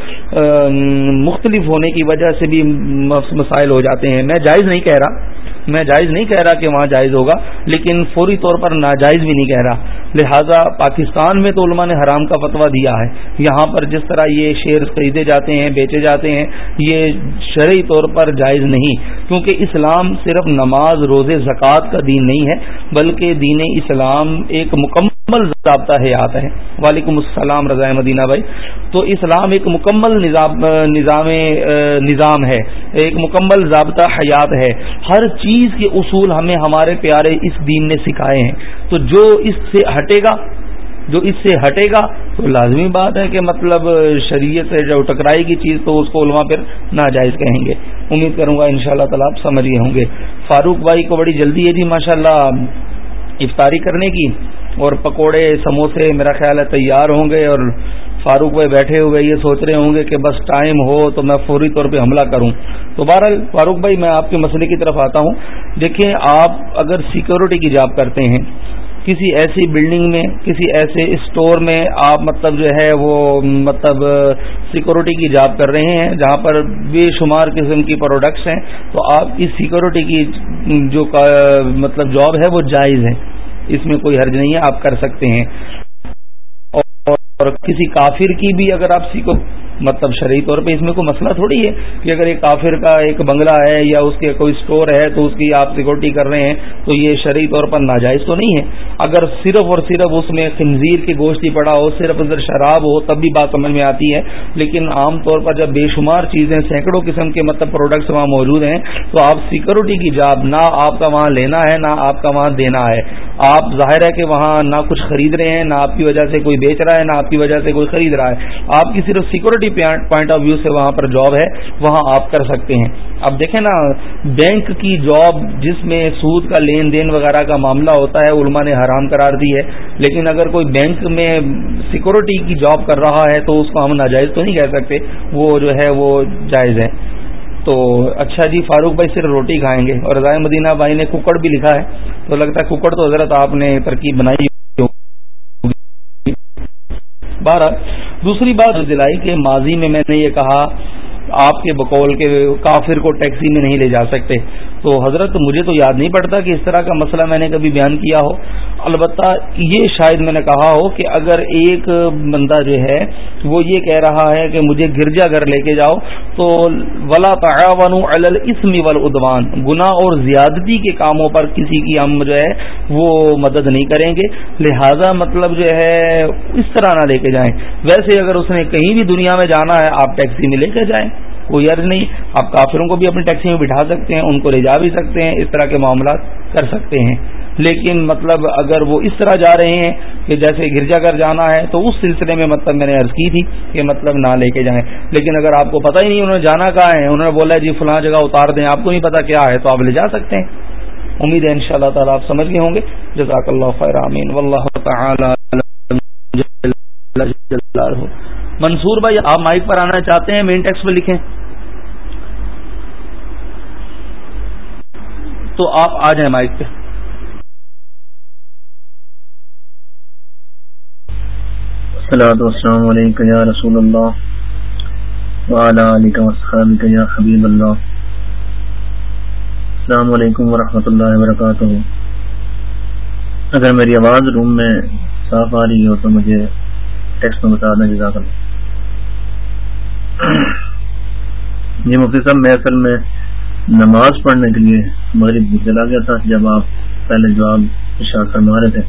مختلف ہونے کی وجہ سے بھی مسائل ہو جاتے ہیں۔ میں جائز نہیں کہہ رہا۔ میں جائز نہیں کہہ رہا کہ وہاں جائز ہوگا، لیکن فوری طور پر ناجائز بھی نہیں کہہ رہا۔ لہذا پاکستان میں تو علماء نے حرام کا فتویٰ دیا ہے۔ یہاں پر جس طرح یہ شیئر خریدے جاتے ہیں، بیچے جاتے ہیں، یہ شرعی طور پر جائز نہیں۔ کیونکہ اسلام صرف نماز، روزے، زکوٰۃ کا دین نہیں ہے، بلکہ دین اسلام ایک مکمل ضابطہ حیات ہے۔ وعلیکم السلام رضاء مدینہ بھائی۔ تو اسلام ایک مکمل نظام نظام نظام ہے، ایک مکمل ضابطہ حیات ہے۔ ہر چیز کے اصول ہمیں ہمارے پیارے اس دین نے سکھائے ہیں۔ تو جو اس سے ہٹے گا، جو اس سے ہٹے گا، تو لازمی بات ہے کہ مطلب شریعت سے جو ٹکرائی کی چیز تو اس کو علماء پھر ناجائز کہیں گے۔ امید کروں گا ان شاء اللہ تعالیٰ آپ سمجھ گئے ہوں گے۔ فاروق بھائی کو بڑی جلدی ہے جی ماشاء اللہ افطاری کرنے کی اور پکوڑے، سموسے، میرا خیال ہے تیار ہوں گے اور فاروق بھائی بیٹھے ہوئے یہ سوچ رہے ہوں گے کہ بس ٹائم ہو تو میں فوری طور پہ حملہ کروں۔ تو بہرحال فاروق بھائی میں آپ کے مسئلے کی طرف آتا ہوں۔ دیکھیں، آپ اگر سیکورٹی کی جاب کرتے ہیں، کسی ایسی بلڈنگ میں، کسی ایسے اسٹور میں آپ مطلب جو ہے وہ مطلب سیکورٹی کی جاب کر رہے ہیں، جہاں پر بے شمار قسم کی پروڈکٹس ہیں، تو آپ کی سیکورٹی کی جو مطلب جاب ہے وہ جائز ہے۔ اس میں کوئی حرج نہیں ہے، آپ کر سکتے ہیں۔ اور کسی کافر کی بھی اگر آپ سیکھو مطلب شرعی طور پہ اس میں کوئی مسئلہ تھوڑی ہے کہ اگر ایک کافر کا ایک بنگلہ ہے یا اس کے کوئی سٹور ہے تو اس کی آپ سیکورٹی کر رہے ہیں، تو یہ شرعی طور پر ناجائز تو نہیں ہے۔ اگر صرف اور صرف اس میں خنزیر کی گوشت ہی پڑا ہو، صرف اندر شراب ہو، تب بھی بات سمجھ میں آتی ہے۔ لیکن عام طور پر جب بے شمار چیزیں سینکڑوں قسم کے مطلب پروڈکٹس وہاں موجود ہیں، تو آپ سیکورٹی کی جاب، نہ آپ کا وہاں لینا ہے، نہ آپ کا وہاں دینا ہے۔ آپ ظاہر ہے کہ وہاں نہ کچھ خرید رہے ہیں، نہ آپ کی وجہ سے کوئی بیچ رہا ہے، نہ آپ کی وجہ سے کوئی خرید رہا ہے۔ آپ کی صرف سیکورٹی پوائنٹ آف ویو سے وہاں پر جاب ہے، وہاں آپ کر سکتے ہیں۔ اب دیکھیں نا، بینک کی جاب جس میں سود کا لین دین وغیرہ کا معاملہ ہوتا ہے، علماء نے حرام قرار دی ہے۔ لیکن اگر کوئی بینک میں سیکورٹی کی جاب کر رہا ہے تو اس کو ہم ناجائز تو نہیں کہہ سکتے، وہ جو ہے وہ جائز ہے۔ تو اچھا جی فاروق بھائی صرف روٹی کھائیں گے اور رضائے مدینہ بھائی نے ککڑ بھی لکھا ہے۔ تو لگتا ہے ککڑ تو حضرت آپ نے ترکیب بنائی بارہ، دوسری بات دلائی کہ ماضی میں میں نے یہ کہا، آپ کے بقول کے کافر کو ٹیکسی میں نہیں لے جا سکتے۔ تو حضرت، مجھے تو یاد نہیں پڑتا کہ اس طرح کا مسئلہ میں نے کبھی بیان کیا ہو۔ البتہ یہ شاید میں نے کہا ہو کہ اگر ایک بندہ جو ہے وہ یہ کہہ رہا ہے کہ مجھے گرجا گھر لے کے جاؤ تو ولا تعاون الاسم والعدوان، گناہ اور زیادتی کے کاموں پر کسی کی ہم جو ہے وہ مدد نہیں کریں گے۔ لہذا مطلب جو ہے اس طرح نہ لے کے جائیں۔ ویسے اگر اس نے کہیں بھی دنیا میں جانا ہے، آپ ٹیکسی میں لے کے جائیں۔ کوئی عرض نہیں، آپ کافروں کو بھی اپنی ٹیکسی میں بٹھا سکتے ہیں، ان کو لے جا بھی سکتے ہیں، اس طرح کے معاملات کر سکتے ہیں۔ لیکن مطلب اگر وہ اس طرح جا رہے ہیں کہ جیسے گرجا گھر جانا ہے تو اس سلسلے میں مطلب میں نے عرض کی تھی کہ مطلب نہ لے کے جائیں۔ لیکن اگر آپ کو پتہ ہی نہیں انہوں نے جانا کہاں ہے، انہوں نے بولا جی فلاں جگہ اتار دیں، آپ کو نہیں پتا کیا ہے، تو آپ لے جا سکتے ہیں۔ امید ہے ان شاء اللہ تعالیٰ آپ سمجھ گئے ہوں گے۔ جزاک اللہ خیر امین تعالی منصور بھائی، آپ مائک پر آنا چاہتے ہیں مین ٹیکس میں لکھیں۔ تو آپ آ جائیں مائک پہ۔ السلام علیکم یا رسول اللہ یا حبیب اللہ السلام علیکم ورحمۃ اللہ وبرکاتہ اگر میری آواز روم میں صاف آ رہی ہو تو مجھے ٹیکسٹ میں بتا دیں، جزاک اللہ. جی مفتی صاحب، میں اصل میں نماز پڑھنے کے لیے مغرب چلا گیا تھا، جب آپ پہلے جواب اشار فرما رہے تھے۔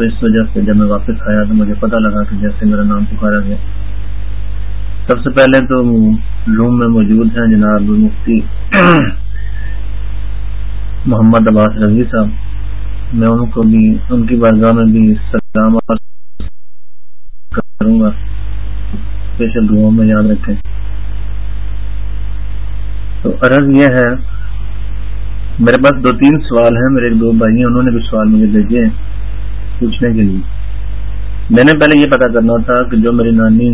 تو اس وجہ سے جب میں واپس آیا تو مجھے پتا لگا کہ جیسے میرا نام پکارا گیا۔ سب سے پہلے تو روم میں موجود ہیں جناب مفتی محمد عباس رضی صاحب۔ میں ان کو بھی، ان کی بارگاہ میں بھی سلام کروں گا۔ اسپیشل دعاؤں میں یاد رکھیں۔ تو عرض یہ ہے، میرے پاس دو تین سوال ہیں، میرے دو بھائی ہیں، انہوں نے بھی سوال مجھے بھیجے ہیں۔ پوچھنے کے لیے۔ میں نے پہلے یہ پتا کرنا تھا کہ جو میری نانی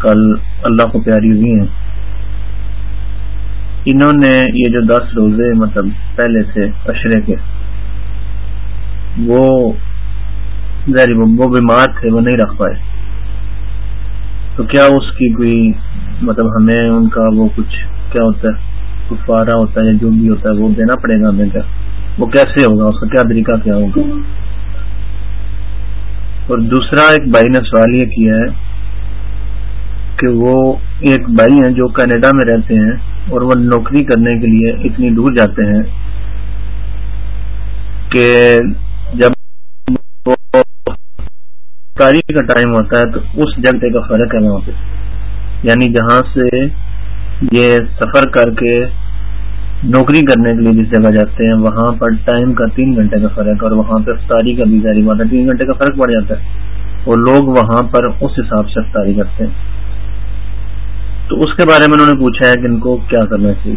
کل اللہ کو پیاری ہوئی ہیں، انہوں نے یہ جو دس روزے مطلب پہلے سے اشرے کے، وہ وہ بیمار تھے، وہ نہیں رکھ پائے۔ تو کیا اس کی کوئی مطلب ہمیں ان کا وہ کچھ کیا ہوتا ہے، کفارہ ہوتا ہے یا جو بھی ہوتا ہے وہ دینا پڑے گا ہمیں کیا؟ وہ کیسے ہوگا اس کا کیا طریقہ کیا ہوگا؟ اور دوسرا ایک بھائی نے سوال یہ کیا ہے کہ وہ ایک بھائی ہیں جو کینیڈا میں رہتے ہیں اور وہ نوکری کرنے کے لیے اتنی دور جاتے ہیں کہ جب تاریخ کا ٹائم ہوتا ہے تو اس جگہ کا فرق ہے وہاں پہ۔ یعنی جہاں سے یہ سفر کر کے نوکری کرنے کے لیے جس جگہ جاتے ہیں، وہاں پر ٹائم کا تین گھنٹے کا فرق اور وہاں پہ افطاری کا بھی ظاہری بات ہے، تین گھنٹے کا فرق پڑ جاتا ہے۔ اور لوگ وہاں پر اس حساب سے افطاری کرتے ہیں۔ تو اس کے بارے میں انہوں نے پوچھا ہے کہ ان کو کیا کرنا چاہیے۔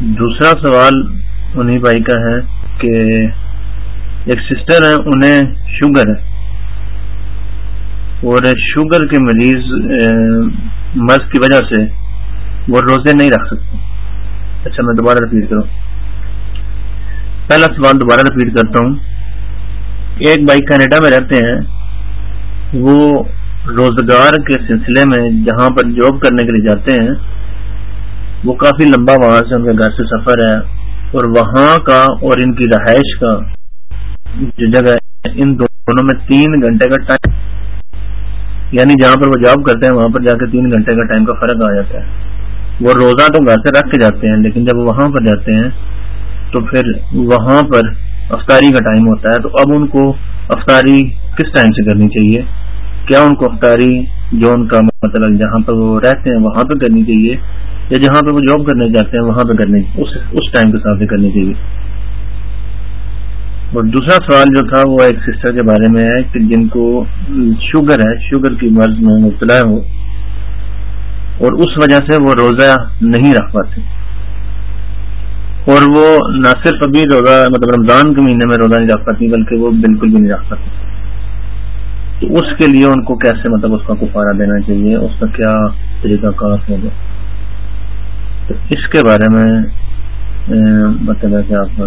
دوسرا سوال انہیں بھائی کا ہے کہ ایک سسٹر ہے انہیں شوگر ہے۔ اور شوگر کے مریض مرض کی وجہ سے وہ روزے نہیں رکھ سکتے۔ اچھا میں دوبارہ رپیٹ کروں۔ پہلا سوال دوبارہ رپیٹ کرتا ہوں۔ ایک بھائی کینیڈا میں رہتے ہیں۔ وہ روزگار کے سلسلے میں جہاں پر جاب کرنے کے لیے جاتے ہیں، وہ کافی لمبا وہاں سے ان کے گھر سے سفر ہے اور وہاں کا اور ان کی رہائش کا جو جگہ ہے، ان دونوں میں تین گھنٹے کا ٹائم یعنی جہاں پر وہ جاب کرتے ہیں، وہاں پر جا کے تین گھنٹے کا ٹائم کا فرق آ جاتا ہے۔ وہ روزہ تو گھر سے رکھ کے جاتے ہیں، لیکن جب وہاں پر جاتے ہیں، تو پھر وہاں پر افطاری کا ٹائم ہوتا ہے، تو اب ان کو افطاری کس ٹائم سے کرنی چاہیے؟ کیا ان کو افطاری جو ان کا مطلب جہاں پر وہ رہتے ہیں، وہاں پہ کرنی چاہیے؟ یا جہاں پہ وہ جاب کرنے جاتے ہیں، وہاں پہ کرنی، اس ٹائم کے ساتھ کرنی چاہیے؟ اور دوسرا سوال جو تھا، وہ ایک سسٹر کے بارے میں ہے کہ جن کو شوگر ہے شوگر کی مرض میں مبتلا ہو اور اس وجہ سے وہ روزہ نہیں رکھ پاتے۔ اور وہ نہ صرف ابھی روزہ مطلب رمضان کے مہینے میں روزہ نہیں رکھ پاتی، بلکہ وہ بالکل بھی نہیں رکھ پاتی۔ تو اس کے لیے ان کو کیسے مطلب اس کا کفارہ دینا چاہیے؟ اس کا کیا طریقہ کار ہوگا؟ تو اس کے بارے میں مطلب ہے کہ آپ،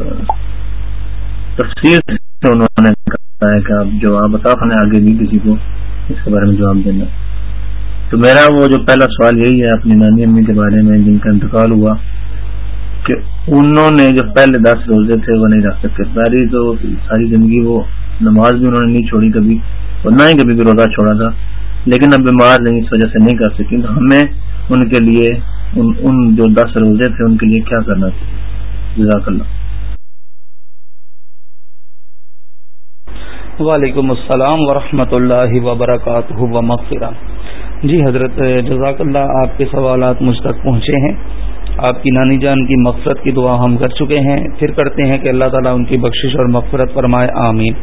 تفصیل سے انہوں نے کہا ہے کہ آپ جواب بتا پانے آگے بھی کسی کو اس کے بارے میں جواب دینا۔ تو میرا وہ جو پہلا سوال یہی ہے اپنی نانی امی کے بارے میں جن کا انتقال ہوا، کہ انہوں نے جو پہلے دس روزے تھے وہ نہیں رکھ سکتے ساری تو ساری زندگی وہ نماز بھی انہوں نے نہیں چھوڑی کبھی اور نہ ہی کبھی بھی روزہ چھوڑا تھا۔ لیکن اب بیمار نہیں، اس وجہ سے نہیں کر سکی تو ہمیں ان کے لیے، ان ان جو دس روزے تھے ان کے لیے کیا کرنا چاہیے جزاک اللہ۔ وعلیکم السلام ورحمۃ اللہ وبرکاتہ۔ و جی حضرت جزاک اللہ، آپ کے سوالات مجھ تک پہنچے ہیں۔ آپ کی نانی جان کی مقصد کی دعا ہم کر چکے ہیں۔ پھر کرتے ہیں کہ اللہ تعالیٰ ان کی بخشش اور مغفرت فرمائے، آمین۔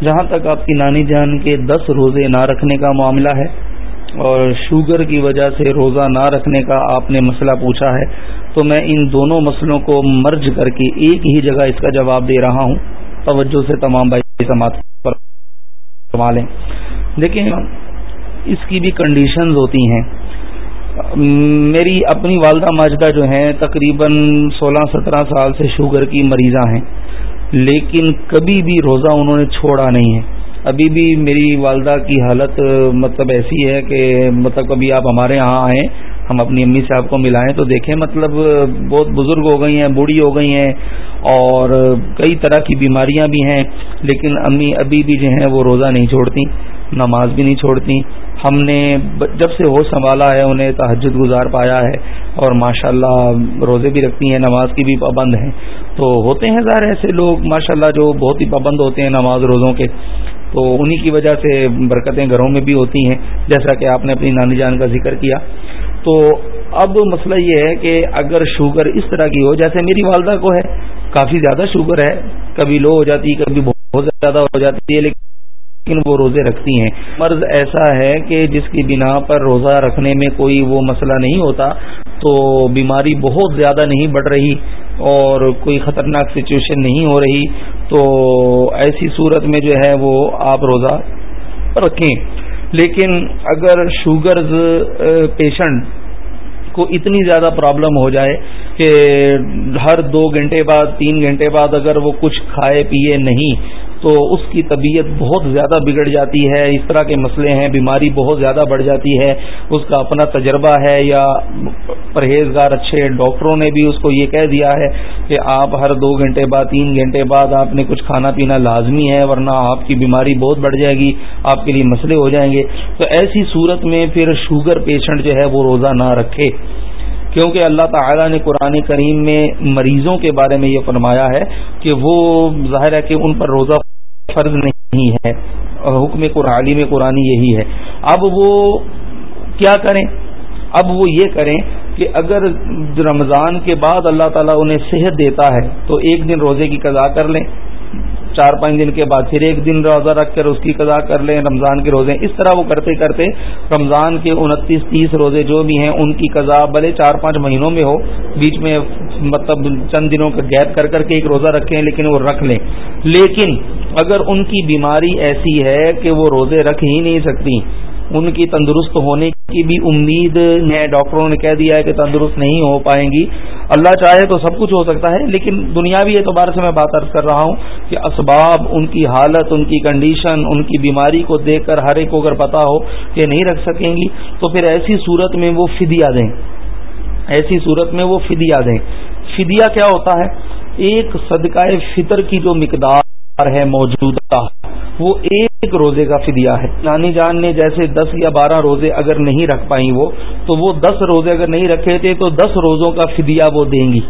جہاں تک آپ کی نانی جان کے دس روزے نہ رکھنے کا معاملہ ہے اور شوگر کی وجہ سے روزہ نہ رکھنے کا آپ نے مسئلہ پوچھا ہے، تو میں ان دونوں مسئلوں کو مرج کر کے ایک ہی جگہ اس کا جواب دے رہا ہوں۔ توجہ سے تمام بھائی سماعت فرما لیں۔ دیکھیں اس کی بھی کنڈیشنز ہوتی ہیں۔ میری اپنی والدہ ماجدہ جو ہیں، تقریباً سولہ سترہ سال سے شوگر کی مریضاں ہیں۔ لیکن کبھی بھی روزہ انہوں نے چھوڑا نہیں ہے۔ ابھی بھی میری والدہ کی حالت مطلب ایسی ہے کہ مطلب کبھی آپ ہمارے یہاں آئیں، ہم اپنی امی صاحب کو ملائیں تو دیکھیں مطلب بہت بزرگ ہو گئی ہیں، بوڑھی ہو گئی ہیں اور کئی طرح کی بیماریاں بھی ہیں۔ لیکن امی ابھی بھی جو ہیں وہ روزہ نہیں چھوڑتی نماز بھی نہیں چھوڑتی ہم نے جب سے ہو سنبھالا ہے، انہیں تحجد گزار پایا ہے اور ماشاءاللہ روزے بھی رکھتی ہیں، نماز کی بھی پابند ہیں۔ تو ہوتے ہیں ظاہر ایسے لوگ، ماشاءاللہ جو بہت ہی پابند ہوتے ہیں نماز روزوں کے۔ تو انہی کی وجہ سے برکتیں گھروں میں بھی ہوتی ہیں، جیسا کہ آپ نے اپنی نانی جان کا ذکر کیا۔ تو اب مسئلہ یہ ہے کہ اگر شوگر اس طرح کی ہو، جیسے میری والدہ کو ہے، کافی زیادہ شوگر ہے۔ کبھی لو ہو جاتی، کبھی بہت زیادہ ہو جاتی ہے، لیکن لیکن وہ روزے رکھتی ہیں۔ مرض ایسا ہے کہ جس کی بنا پر روزہ رکھنے میں کوئی وہ مسئلہ نہیں ہوتا، تو بیماری بہت زیادہ نہیں بڑھ رہی اور کوئی خطرناک سچویشن نہیں ہو رہی۔ تو ایسی صورت میں جو ہے وہ آپ روزہ رکھیں۔ لیکن اگر شوگرز پیشنٹ کو اتنی زیادہ پرابلم ہو جائے کہ ہر دو گھنٹے بعد، تین گھنٹے بعد اگر وہ کچھ کھائے، پیے نہیں تو اس کی طبیعت بہت زیادہ بگڑ جاتی ہے، اس طرح کے مسئلے ہیں، بیماری بہت زیادہ بڑھ جاتی ہے، اس کا اپنا تجربہ ہے یا پرہیزگار اچھے ڈاکٹروں نے بھی اس کو یہ کہہ دیا ہے کہ آپ ہر دو گھنٹے بعد، تین گھنٹے بعد آپ نے کچھ کھانا پینا لازمی ہے ورنہ آپ کی بیماری بہت بڑھ جائے گی، آپ کے لیے مسئلے ہو جائیں گے۔ تو ایسی صورت میں پھر شوگر پیشنٹ جو ہے وہ روزہ نہ رکھے۔ کیونکہ اللہ تعالی نے قرآن کریم میں مریضوں کے بارے میں یہ فرمایا ہے کہ وہ ظاہر ہے کہ ان پر روزہ فرض نہیں ہے حکم قرآن میں قرآن یہی ہے۔ اب وہ کیا کریں؟ اب وہ یہ کریں کہ اگر رمضان کے بعد اللہ تعالیٰ انہیں صحت دیتا ہے تو ایک دن روزے کی قضا کر لیں۔ چار پانچ دن کے بعد پھر ایک دن روزہ رکھ کر اس کی قضا کر لیں، رمضان کے روزے۔ اس طرح وہ کرتے کرتے رمضان کے انتیس تیس روزے جو بھی ہیں، ان کی قضا بھلے چار پانچ مہینوں میں ہو۔ بیچ میں مطلب چند دنوں کا گیپ کر کر کے ایک روزہ رکھیں، لیکن وہ رکھ لیں۔ لیکن اگر ان کی بیماری ایسی ہے کہ وہ روزے رکھ ہی نہیں سکتی، ان کی تندرست ہونے کی بھی امید ہے، ڈاکٹروں نے کہہ دیا ہے کہ تندرست نہیں ہو پائیں گی۔ اللہ چاہے تو سب کچھ ہو سکتا ہے، لیکن دنیاوی اعتبار سے میں بات عرض کر رہا ہوں کہ اسباب، ان کی حالت، ان کی کنڈیشن ان کی بیماری کو دیکھ کر ہر ایک کو اگر پتا ہو کہ نہیں رکھ سکیں گی، تو پھر ایسی صورت میں وہ فدیا دیں۔ ایسی صورت میں وہ فدیا دیں۔ فدیا کیا ہوتا ہے؟ ایک صدقہ فطر کی جو مقدار ہے موجودہ۔ وہ ایک روزے کا فدیہ ہے۔ نانی جان نے جیسے دس یا بارہ روزے اگر نہیں رکھ پائیں وہ، تو وہ دس روزے اگر نہیں رکھے تھے تو دس روزوں کا فدیہ وہ دیں گی۔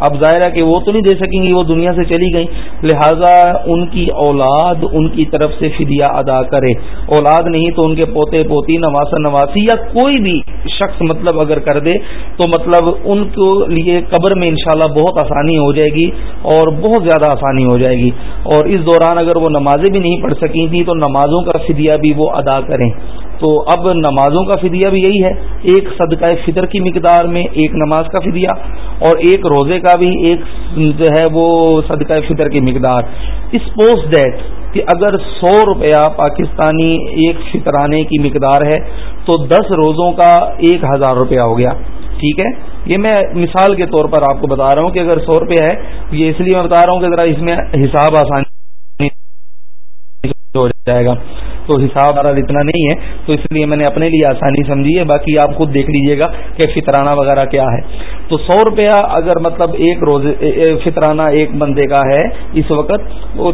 اب ظاہر ہے کہ وہ تو نہیں دے سکیں گی، وہ دنیا سے چلی گئی لہذا ان کی اولاد ان کی طرف سے فدیہ ادا کرے۔ اولاد نہیں تو ان کے پوتے، پوتی، نواسا، نواسی یا کوئی بھی شخص مطلب اگر کر دے، تو مطلب ان کے لیے قبر میں انشاءاللہ بہت آسانی ہو جائے گی اور بہت زیادہ آسانی ہو جائے گی۔ اور اس دوران اگر وہ نمازیں بھی نہیں پڑھ سکی تھیں، تو نمازوں کا فدیہ بھی وہ ادا کریں۔ تو اب نمازوں کا فدیہ بھی یہی ہے، ایک صدقہ فطر کی مقدار میں ایک نماز کا فدیہ اور ایک روزے کا بھی ایک جو ہے وہ صدقہ فطر کی مقدار۔ اسپوز دیٹ کہ اگر سو روپیہ پاکستانی ایک فطرانے کی مقدار ہے، تو دس روزوں کا ایک ہزار روپیہ ہو گیا۔ ٹھیک ہے؟ یہ میں مثال کے طور پر آپ کو بتا رہا ہوں کہ اگر سو روپیہ ہے، یہ اس لیے میں بتا رہا ہوں کہ ذرا اس میں حساب آسانی ہو جائے گا۔ تو حساب اتنا نہیں ہے، تو اس لیے میں نے اپنے لیے آسانی سمجھی ہے۔ باقی آپ خود دیکھ لیجیے گا کہ فطرانہ وغیرہ کیا ہے۔ تو سو روپیہ اگر مطلب ایک روز فطرانہ ایک بندے کا ہے اس وقت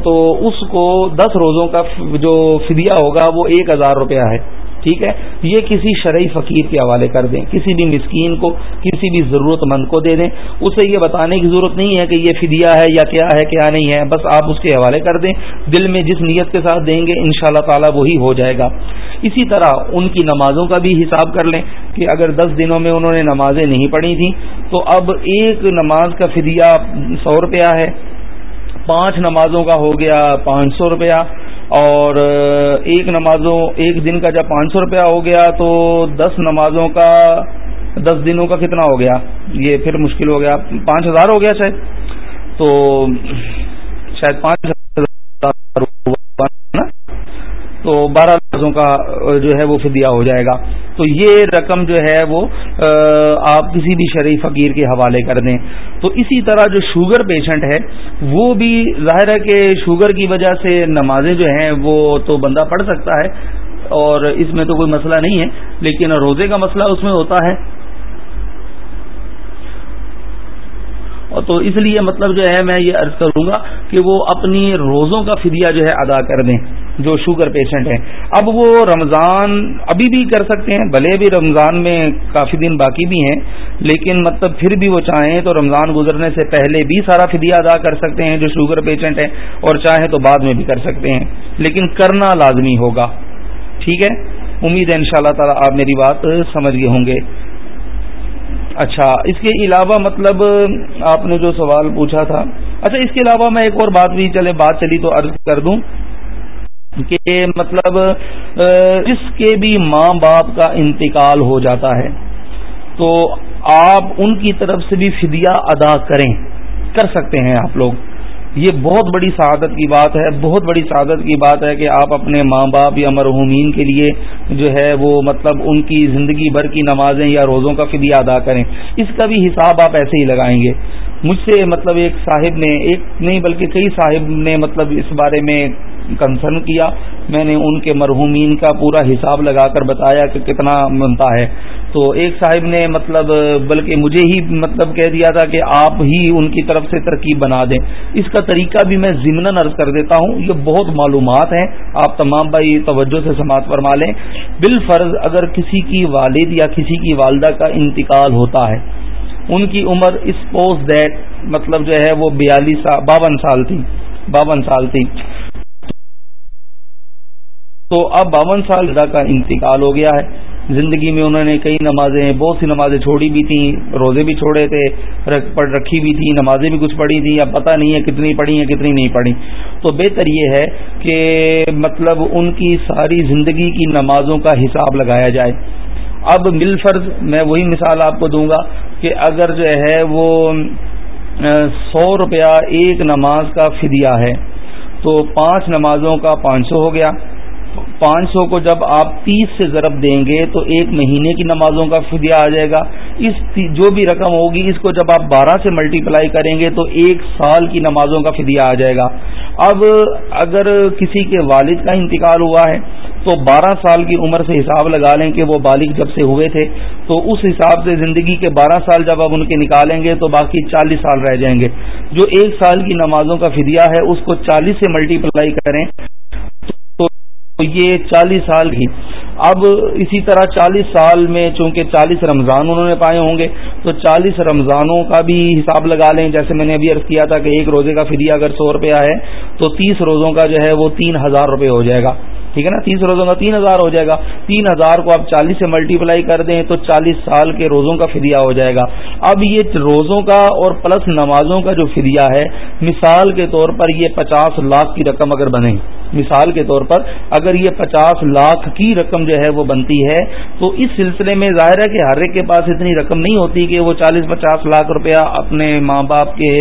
تو اس کو دس روزوں کا جو فدیہ ہوگا وہ ایک ہزار روپیہ ہے۔ ٹھیک ہے؟ یہ کسی شرعی فقیر کے حوالے کر دیں، کسی بھی مسکین کو، کسی بھی ضرورت مند کو دے دیں۔ اسے یہ بتانے کی ضرورت نہیں ہے کہ یہ فدیہ ہے یا کیا ہے، کیا نہیں ہے، بس آپ اس کے حوالے کر دیں۔ دل میں جس نیت کے ساتھ دیں گے ان شاء اللہ تعالیٰ وہی ہو جائے گا۔ اسی طرح ان کی نمازوں کا بھی حساب کر لیں کہ اگر دس دنوں میں انہوں نے نمازیں نہیں پڑھی تھیں، تو اب ایک نماز کا فدیہ سو روپیہ ہے، پانچ نمازوں کا ہو گیا پانچ سو روپیہ۔ اور ایک نمازوں، ایک دن کا جب پانچ سو روپیہ ہو گیا تو دس نمازوں کا، دس دنوں کا کتنا ہو گیا؟ یہ پھر مشکل ہو گیا۔ پانچ ہزار ہو گیا شاید؟ تو شاید پانچ ہزار تو بارہ نمازوں کا جو ہے وہ فدیہ ہو جائے گا۔ تو یہ رقم جو ہے وہ آپ کسی بھی شرعی فقیر کے حوالے کر دیں۔ تو اسی طرح جو شوگر پیشنٹ ہے، وہ بھی ظاہر ہے کہ شوگر کی وجہ سے نمازیں جو ہیں وہ تو بندہ پڑھ سکتا ہے، اور اس میں تو کوئی مسئلہ نہیں ہے، لیکن روزے کا مسئلہ اس میں ہوتا ہے۔ تو اس لیے مطلب جو ہے میں یہ عرض کروں گا کہ وہ اپنی روزوں کا فدیہ جو ہے ادا کر دیں۔ جو شوگر پیشنٹ ہیں۔ اب وہ رمضان ابھی بھی کر سکتے ہیں، بھلے بھی رمضان میں کافی دن باقی بھی ہیں، لیکن مطلب پھر بھی وہ چاہیں تو رمضان گزرنے سے پہلے بھی سارا فدیہ ادا کر سکتے ہیں جو شوگر پیشنٹ ہیں، اور چاہیں تو بعد میں بھی کر سکتے ہیں۔ لیکن کرنا لازمی ہوگا۔ ٹھیک ہے؟ امید ہے ان شاء اللہ تعالی آپ میری بات سمجھ گئے ہوں گے۔ اچھا اس کے علاوہ مطلب آپ نے جو سوال پوچھا تھا۔ اچھا اس کے علاوہ میں ایک اور بات بھی، چلے، بات چلی تو عرض کر دوں۔ کہ مطلب جس کے بھی ماں باپ کا انتقال ہو جاتا ہے، تو آپ ان کی طرف سے بھی فدیہ ادا کریں، کر سکتے ہیں آپ لوگ۔ یہ بہت بڑی سعادت کی بات ہے، بہت بڑی سعادت کی بات ہے کہ آپ اپنے ماں باپ یا مرحومین کے لیے جو ہے وہ مطلب ان کی زندگی بھر کی نمازیں یا روزوں کا فدیہ ادا کریں۔ اس کا بھی حساب آپ ایسے ہی لگائیں گے۔ مجھ سے مطلب ایک صاحب نے، ایک نہیں بلکہ کئی صاحب نے مطلب اس بارے میں کنسرن کیا، میں نے ان کے مرحومین کا پورا حساب لگا کر بتایا کہ کتنا بنتا ہے۔ تو ایک صاحب نے مطلب بلکہ مجھے ہی مطلب کہہ دیا تھا کہ آپ ہی ان کی طرف سے ترکیب بنا دیں۔ اس کا طریقہ بھی میں ضمن عرض کر دیتا ہوں، یہ بہت معلومات ہیں، آپ تمام بھائی توجہ سے سماعت فرما لیں۔ بال فرض اگر کسی کی والد یا کسی کی والدہ کا انتقال ہوتا ہے، ان کی عمر اس پوسٹ دیٹ مطلب جو ہے وہ بیالیس باون سال تھی، باون سال تھی۔ تو اب باون سال کا انتقال ہو گیا ہے۔ زندگی میں انہوں نے کئی نمازیں، بہت سی نمازیں چھوڑی بھی تھیں، روزے بھی چھوڑے تھے پڑھ رکھی بھی تھی نمازیں بھی کچھ پڑھی تھیں، اب پتہ نہیں ہے کتنی پڑھی ہیں، کتنی نہیں پڑھی۔ تو بہتر یہ ہے کہ مطلب ان کی ساری زندگی کی نمازوں کا حساب لگایا جائے۔ اب مل فرض، میں وہی مثال آپ کو دوں گا کہ اگر جو ہے وہ سو روپیہ ایک نماز کا فدیہ ہے، تو پانچ نمازوں کا پانچ سو ہو گیا۔ پانچ سو کو جب آپ تیس سے ضرب دیں گے تو ایک مہینے کی نمازوں کا فدیہ آ جائے گا۔ اس جو بھی رقم ہوگی، اس کو جب آپ بارہ سے ملٹی پلائی کریں گے تو ایک سال کی نمازوں کا فدیہ آ جائے گا۔ اب اگر کسی کے والد کا انتقال ہوا ہے، تو بارہ سال کی عمر سے حساب لگا لیں کہ وہ بالغ جب سے ہوئے تھے، تو اس حساب سے زندگی کے بارہ سال جب آپ ان کے نکالیں گے تو باقی چالیس سال رہ جائیں گے۔ جو ایک سال کی نمازوں کا فدیہ ہے، اس کو چالیس سے ملٹی پلائی کریں تو یہ چالیس سال کی اب اسی طرح چالیس سال میں چونکہ چالیس رمضان انہوں نے پائے ہوں گے، تو چالیس رمضانوں کا بھی حساب لگا لیں۔ جیسے میں نے ابھی عرض کیا تھا کہ ایک روزے کا فدیہ اگر سو روپیہ ہے، تو تیس روزوں کا جو ہے وہ تین ہزار روپے ہو جائے گا۔ ٹھیک ہے نا؟ تیس روزوں کا تین ہزار ہو جائے گا۔ تین ہزار کو آپ چالیس سے ملٹی پلائی کر دیں تو چالیس سال کے روزوں کا فدیہ ہو جائے گا۔ اب یہ روزوں کا اور پلس نمازوں کا جو فدیہ ہے، مثال کے طور پر یہ پچاس لاکھ کی رقم اگر بنے۔ مثال کے طور پر اگر یہ پچاس لاکھ کی رقم جو ہے وہ بنتی ہے، تو اس سلسلے میں ظاہر ہے کہ ہر ایک کے پاس اتنی رقم نہیں ہوتی کہ وہ چالیس پچاس لاکھ روپیہ اپنے ماں باپ کے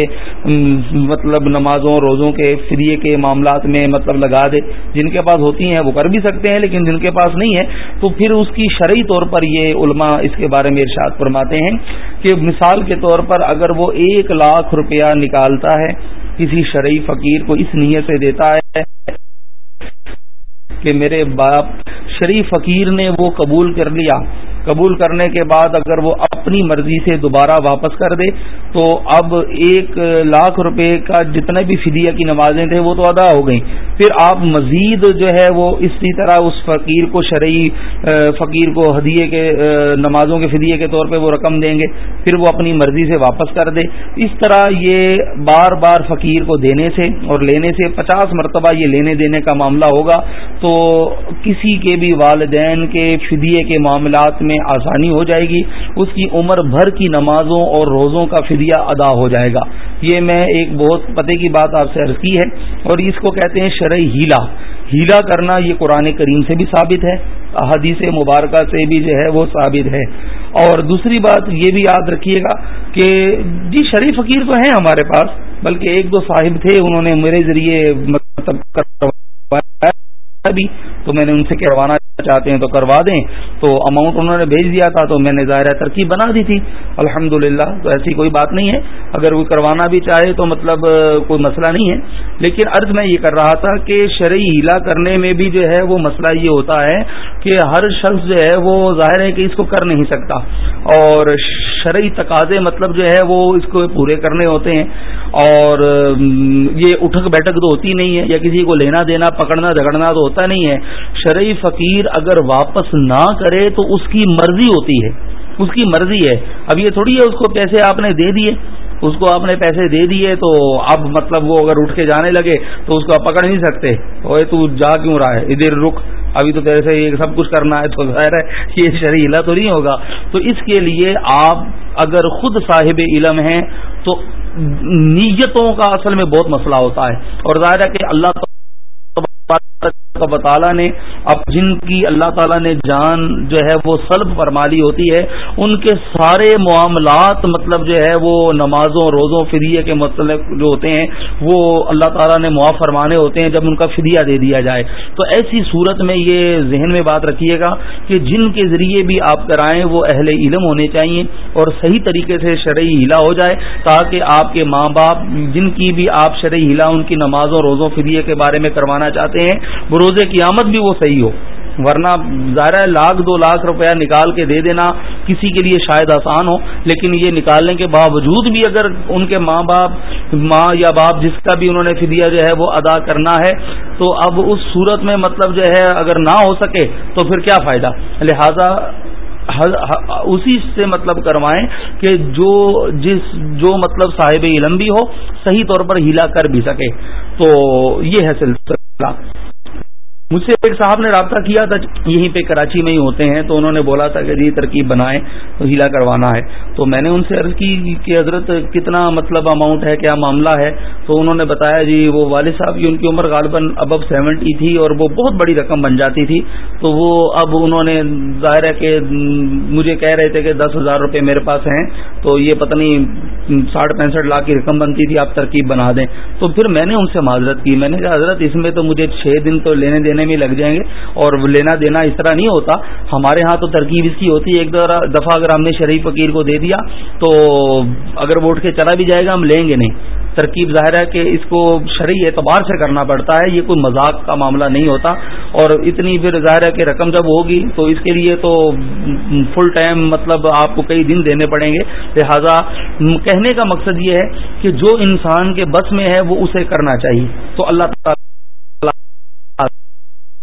مطلب نمازوں، روزوں کے فریے کے معاملات میں مطلب لگا دے۔ جن کے پاس ہوتی ہیں وہ کر بھی سکتے ہیں، لیکن جن کے پاس نہیں ہے، تو پھر اس کی شرعی طور پر یہ علماء اس کے بارے میں ارشاد فرماتے ہیں کہ مثال کے طور پر اگر وہ ایک لاکھ روپیہ نکالتا ہے، کسی شرعی فقیر کو اس نیت سے دیتا ہے کہ میرے باپ شریف فقیر نے وہ قبول کر لیا۔ قبول کرنے کے بعد اگر وہ اپنی مرضی سے دوبارہ واپس کر دے تو اب ایک لاکھ روپے کا جتنے بھی فدیہ کی نمازیں تھے وہ تو ادا ہو گئیں۔ پھر آپ مزید جو ہے وہ اسی طرح اس فقیر کو شرعی فقیر کو ہدیے کے نمازوں کے فدیے کے طور پہ وہ رقم دیں گے، پھر وہ اپنی مرضی سے واپس کر دے۔ اس طرح یہ بار بار فقیر کو دینے سے اور لینے سے پچاس مرتبہ یہ لینے دینے کا معاملہ ہوگا۔ تو کسی کے بھی والدین کے فدیے کے معاملات میں آسانی ہو جائے گی۔ اس کی عمر بھر کی نمازوں اور روزوں کا فدیہ ادا ہو جائے گا۔ یہ میں ایک بہت پتے کی بات آپ سے عرض کی ہے اور اس کو کہتے ہیں شرعی ہیلا۔ ہیلا کرنا یہ قرآن کریم سے بھی ثابت ہے، احادیث مبارکہ سے بھی جو ہے وہ ثابت ہے۔ اور دوسری بات یہ بھی یاد رکھیے گا کہ جی شریف فقیر تو ہیں ہمارے پاس، بلکہ ایک دو صاحب تھے، انہوں نے میرے ذریعے مطلب بھی۔ تو میں نے ان سے کروانا چاہتے ہیں تو کروا دیں۔ تو اماؤنٹ انہوں نے بھیج دیا تھا تو میں نے ظاہر ترکیب بنا دی تھی۔ الحمد تو ایسی کوئی بات نہیں ہے۔ اگر وہ کروانا بھی چاہے تو مطلب کوئی مسئلہ نہیں ہے۔ لیکن عرض میں یہ کر رہا تھا کہ شرعی ہیلا کرنے میں بھی جو ہے وہ مسئلہ یہ ہوتا ہے کہ ہر شخص جو ہے وہ ظاہر ہے کہ اس کو کر نہیں سکتا۔ اور شرعی تقاضے مطلب جو ہے وہ اس کو پورے کرنے ہوتے ہیں اور یہ اٹھک بیٹھک تو ہوتی نہیں ہے یا کسی کو لینا دینا، پکڑنا، جھگڑنا تو ہوتا نہیں ہے۔ شرعی فقیر اگر واپس نہ کرے تو اس کی مرضی ہوتی ہے۔ اس کی مرضی ہے۔ اب یہ تھوڑی ہے، اس کو پیسے آپ نے دے دیے۔ اس کو آپ نے پیسے دے دیے تو اب مطلب وہ اگر اٹھ کے جانے لگے تو اس کو آپ پکڑ نہیں سکتے۔ اوے تو جا کیوں رہا ہے؟ ادھر رک۔ ابھی تو سے یہ سب کچھ کرنا ہے تو ظاہر ہے یہ شریلا تو نہیں ہوگا۔ تو اس کے لیے آپ اگر خود صاحب علم ہیں تو نیتوں کا اصل میں بہت مسئلہ ہوتا ہے۔ اور ظاہر ہے کہ اللہ تعالیٰ نے اب جن کی اللہ تعالیٰ نے جان جو ہے وہ سلب فرمالی ہوتی ہے، ان کے سارے معاملات مطلب جو ہے وہ نمازوں، روزوں، فدیے کے مطلب جو ہوتے ہیں، وہ اللہ تعالیٰ نے معاف فرمانے ہوتے ہیں جب ان کا فدیہ دے دیا جائے۔ تو ایسی صورت میں یہ ذہن میں بات رکھیے گا کہ جن کے ذریعے بھی آپ کرائیں وہ اہل علم ہونے چاہیے اور صحیح طریقے سے شرعی ہلا ہو جائے تاکہ آپ کے ماں باپ جن کی بھی آپ شرعی ہلا ان کی نمازوں، روزوں، فدیے کے بارے میں کروانا چاہتے ہیں۔ بروز قیامت بھی وہ صحیح ہو۔ ورنہ ظاہر ہے لاکھ دو لاکھ روپیہ نکال کے دے دینا کسی کے لیے شاید آسان ہو، لیکن یہ نکالنے کے باوجود بھی اگر ان کے ماں باپ، ماں یا باپ جس کا بھی انہوں نے فدیہ جو ہے وہ ادا کرنا ہے، تو اب اس صورت میں مطلب جو ہے اگر نہ ہو سکے تو پھر کیا فائدہ؟ لہذا اسی سے مطلب کروائیں کہ جو جس جو مطلب صاحب علم بھی ہو، صحیح طور پر ہلا کر بھی سکے۔ تو یہ ہے سلسلہ۔ مجھ سے ایک صاحب نے رابطہ کیا تھا، یہیں پہ کراچی میں ہی ہوتے ہیں، تو انہوں نے بولا تھا کہ جی ترکیب بنائیں تو ہیلا کروانا ہے۔ تو میں نے ان سے عرض کی کہ حضرت کتنا مطلب اماؤنٹ ہے، کیا معاملہ ہے؟ تو انہوں نے بتایا جی وہ والد صاحب کی ان کی عمر غالباً اب اب سیونٹی تھی اور وہ بہت بڑی رقم بن جاتی تھی۔ تو وہ اب انہوں نے ظاہر ہے کہ مجھے کہہ رہے تھے کہ دس ہزار روپے میرے پاس ہیں، تو یہ پتہ نہیں ساٹھ پینسٹھ لاکھ کی رقم بنتی تھی، آپ ترکیب بنا دیں۔ تو پھر میں نے ان سے معذرت کی، میں نے کہا حضرت اس میں تو مجھے چھ دن تو لینے دینے میں لگ جائیں گے اور لینا دینا اس طرح نہیں ہوتا۔ ہمارے ہاں تو ترکیب اس کی ہوتی ہے، ایک دفعہ اگر ہم نے شریف فقیر کو دے دیا تو اگر وہ اٹھ کے چلا بھی جائے گا، ہم لیں گے نہیں۔ ترکیب ظاہر ہے کہ اس کو شرعی اعتبار سے کرنا پڑتا ہے، یہ کوئی مذاق کا معاملہ نہیں ہوتا۔ اور اتنی پھر ظاہر ہے کہ رقم جب ہوگی تو اس کے لیے تو فل ٹائم مطلب آپ کو کئی دن دینے پڑیں گے۔ لہذا کہنے کا مقصد یہ ہے کہ جو انسان کے بس میں ہے وہ اسے کرنا چاہیے۔ تو اللہ تعالیٰ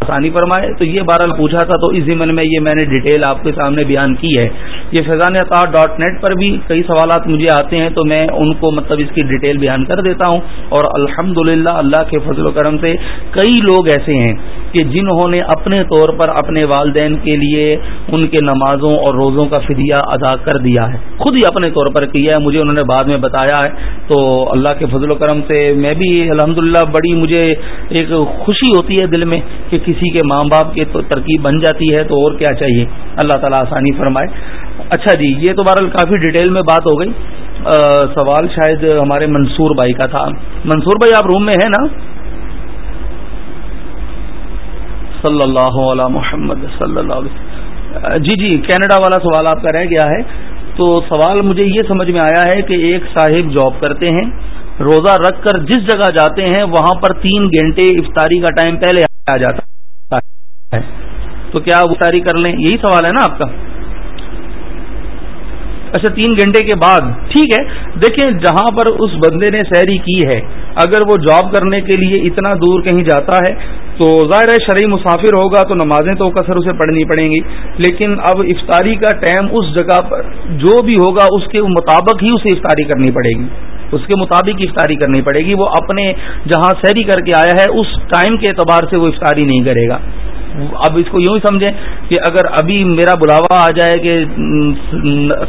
آسانی فرمائے۔ تو یہ بارہ پوچھا تھا، تو اس ضمن میں یہ میں نے ڈیٹیل آپ کے سامنے بیان کی ہے۔ یہ فیضان اطار ڈاٹ نیٹ پر بھی کئی سوالات مجھے آتے ہیں، تو میں ان کو مطلب اس کی ڈیٹیل بیان کر دیتا ہوں۔ اور الحمد اللہ کے فضل و کرم سے کئی لوگ ایسے ہیں کہ جنہوں نے اپنے طور پر اپنے والدین کے لیے ان کے نمازوں اور روزوں کا فدیہ ادا کر دیا ہے۔ خود ہی اپنے طور پر کیا ہے، مجھے انہوں نے بعد میں بتایا ہے۔ تو اللہ کے فضل و کرم سے میں بھی الحمد بڑی مجھے ایک خوشی ہوتی ہے دل میں کہ کسی کسی کے ماں باپ کے تو ترکیب بن جاتی ہے تو اور کیا چاہیے؟ اللہ تعالیٰ آسانی فرمائے۔ اچھا جی یہ تو بہرحال کافی ڈیٹیل میں بات ہو گئی۔ سوال شاید ہمارے منصور بھائی کا تھا۔ منصور بھائی، آپ روم میں ہیں نا؟ صلی اللہ علیہ محمد، صلی اللہ علیہ جی جی کینیڈا والا سوال آپ کا رہ گیا ہے۔ تو سوال مجھے یہ سمجھ میں آیا ہے کہ ایک صاحب جاب کرتے ہیں، روزہ رکھ کر جس جگہ جاتے ہیں، وہاں پر تین گھنٹے افطاری کا ٹائم پہلے آ جاتا ہے تو کیا افطاری کر لیں؟ یہی سوال ہے نا آپ کا۔ اچھا تین گھنٹے کے بعد۔ ٹھیک ہے، دیکھیں جہاں پر اس بندے نے سیری کی ہے، اگر وہ جاب کرنے کے لیے اتنا دور کہیں جاتا ہے، تو ظاہر ہے شرعی مسافر ہوگا تو نمازیں تو کثر اسے پڑھنی پڑیں گی۔ لیکن اب افطاری کا ٹائم اس جگہ پر جو بھی ہوگا، اس کے مطابق ہی اسے افطاری کرنی پڑے گی۔ اس کے مطابق افطاری کرنی پڑے گی۔ وہ اپنے جہاں سیری کر کے آیا ہے، اس ٹائم کے اعتبار سے وہ افطاری نہیں کرے گا۔ اب اس کو یوں ہی سمجھیں کہ اگر ابھی میرا بلاوا آ جائے کہ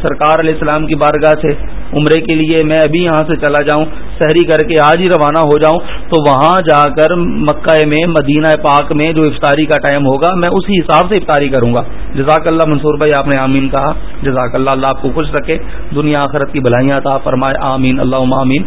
سرکار علیہ السلام کی بارگاہ سے عمرے کے لیے میں ابھی یہاں سے چلا جاؤں، سحری کر کے آج ہی روانہ ہو جاؤں، تو وہاں جا کر مکہ میں، مدینہ پاک میں جو افطاری کا ٹائم ہوگا، میں اسی حساب سے افطاری کروں گا۔ جزاک اللہ منصور بھائی، آپ نے آمین کہا۔ جزاک اللہ اللہ آپ کو خوش رکھے۔ دنیا آخرت کی بھلائیاں تھا فرمائے۔ آمین۔ اللہ آمین۔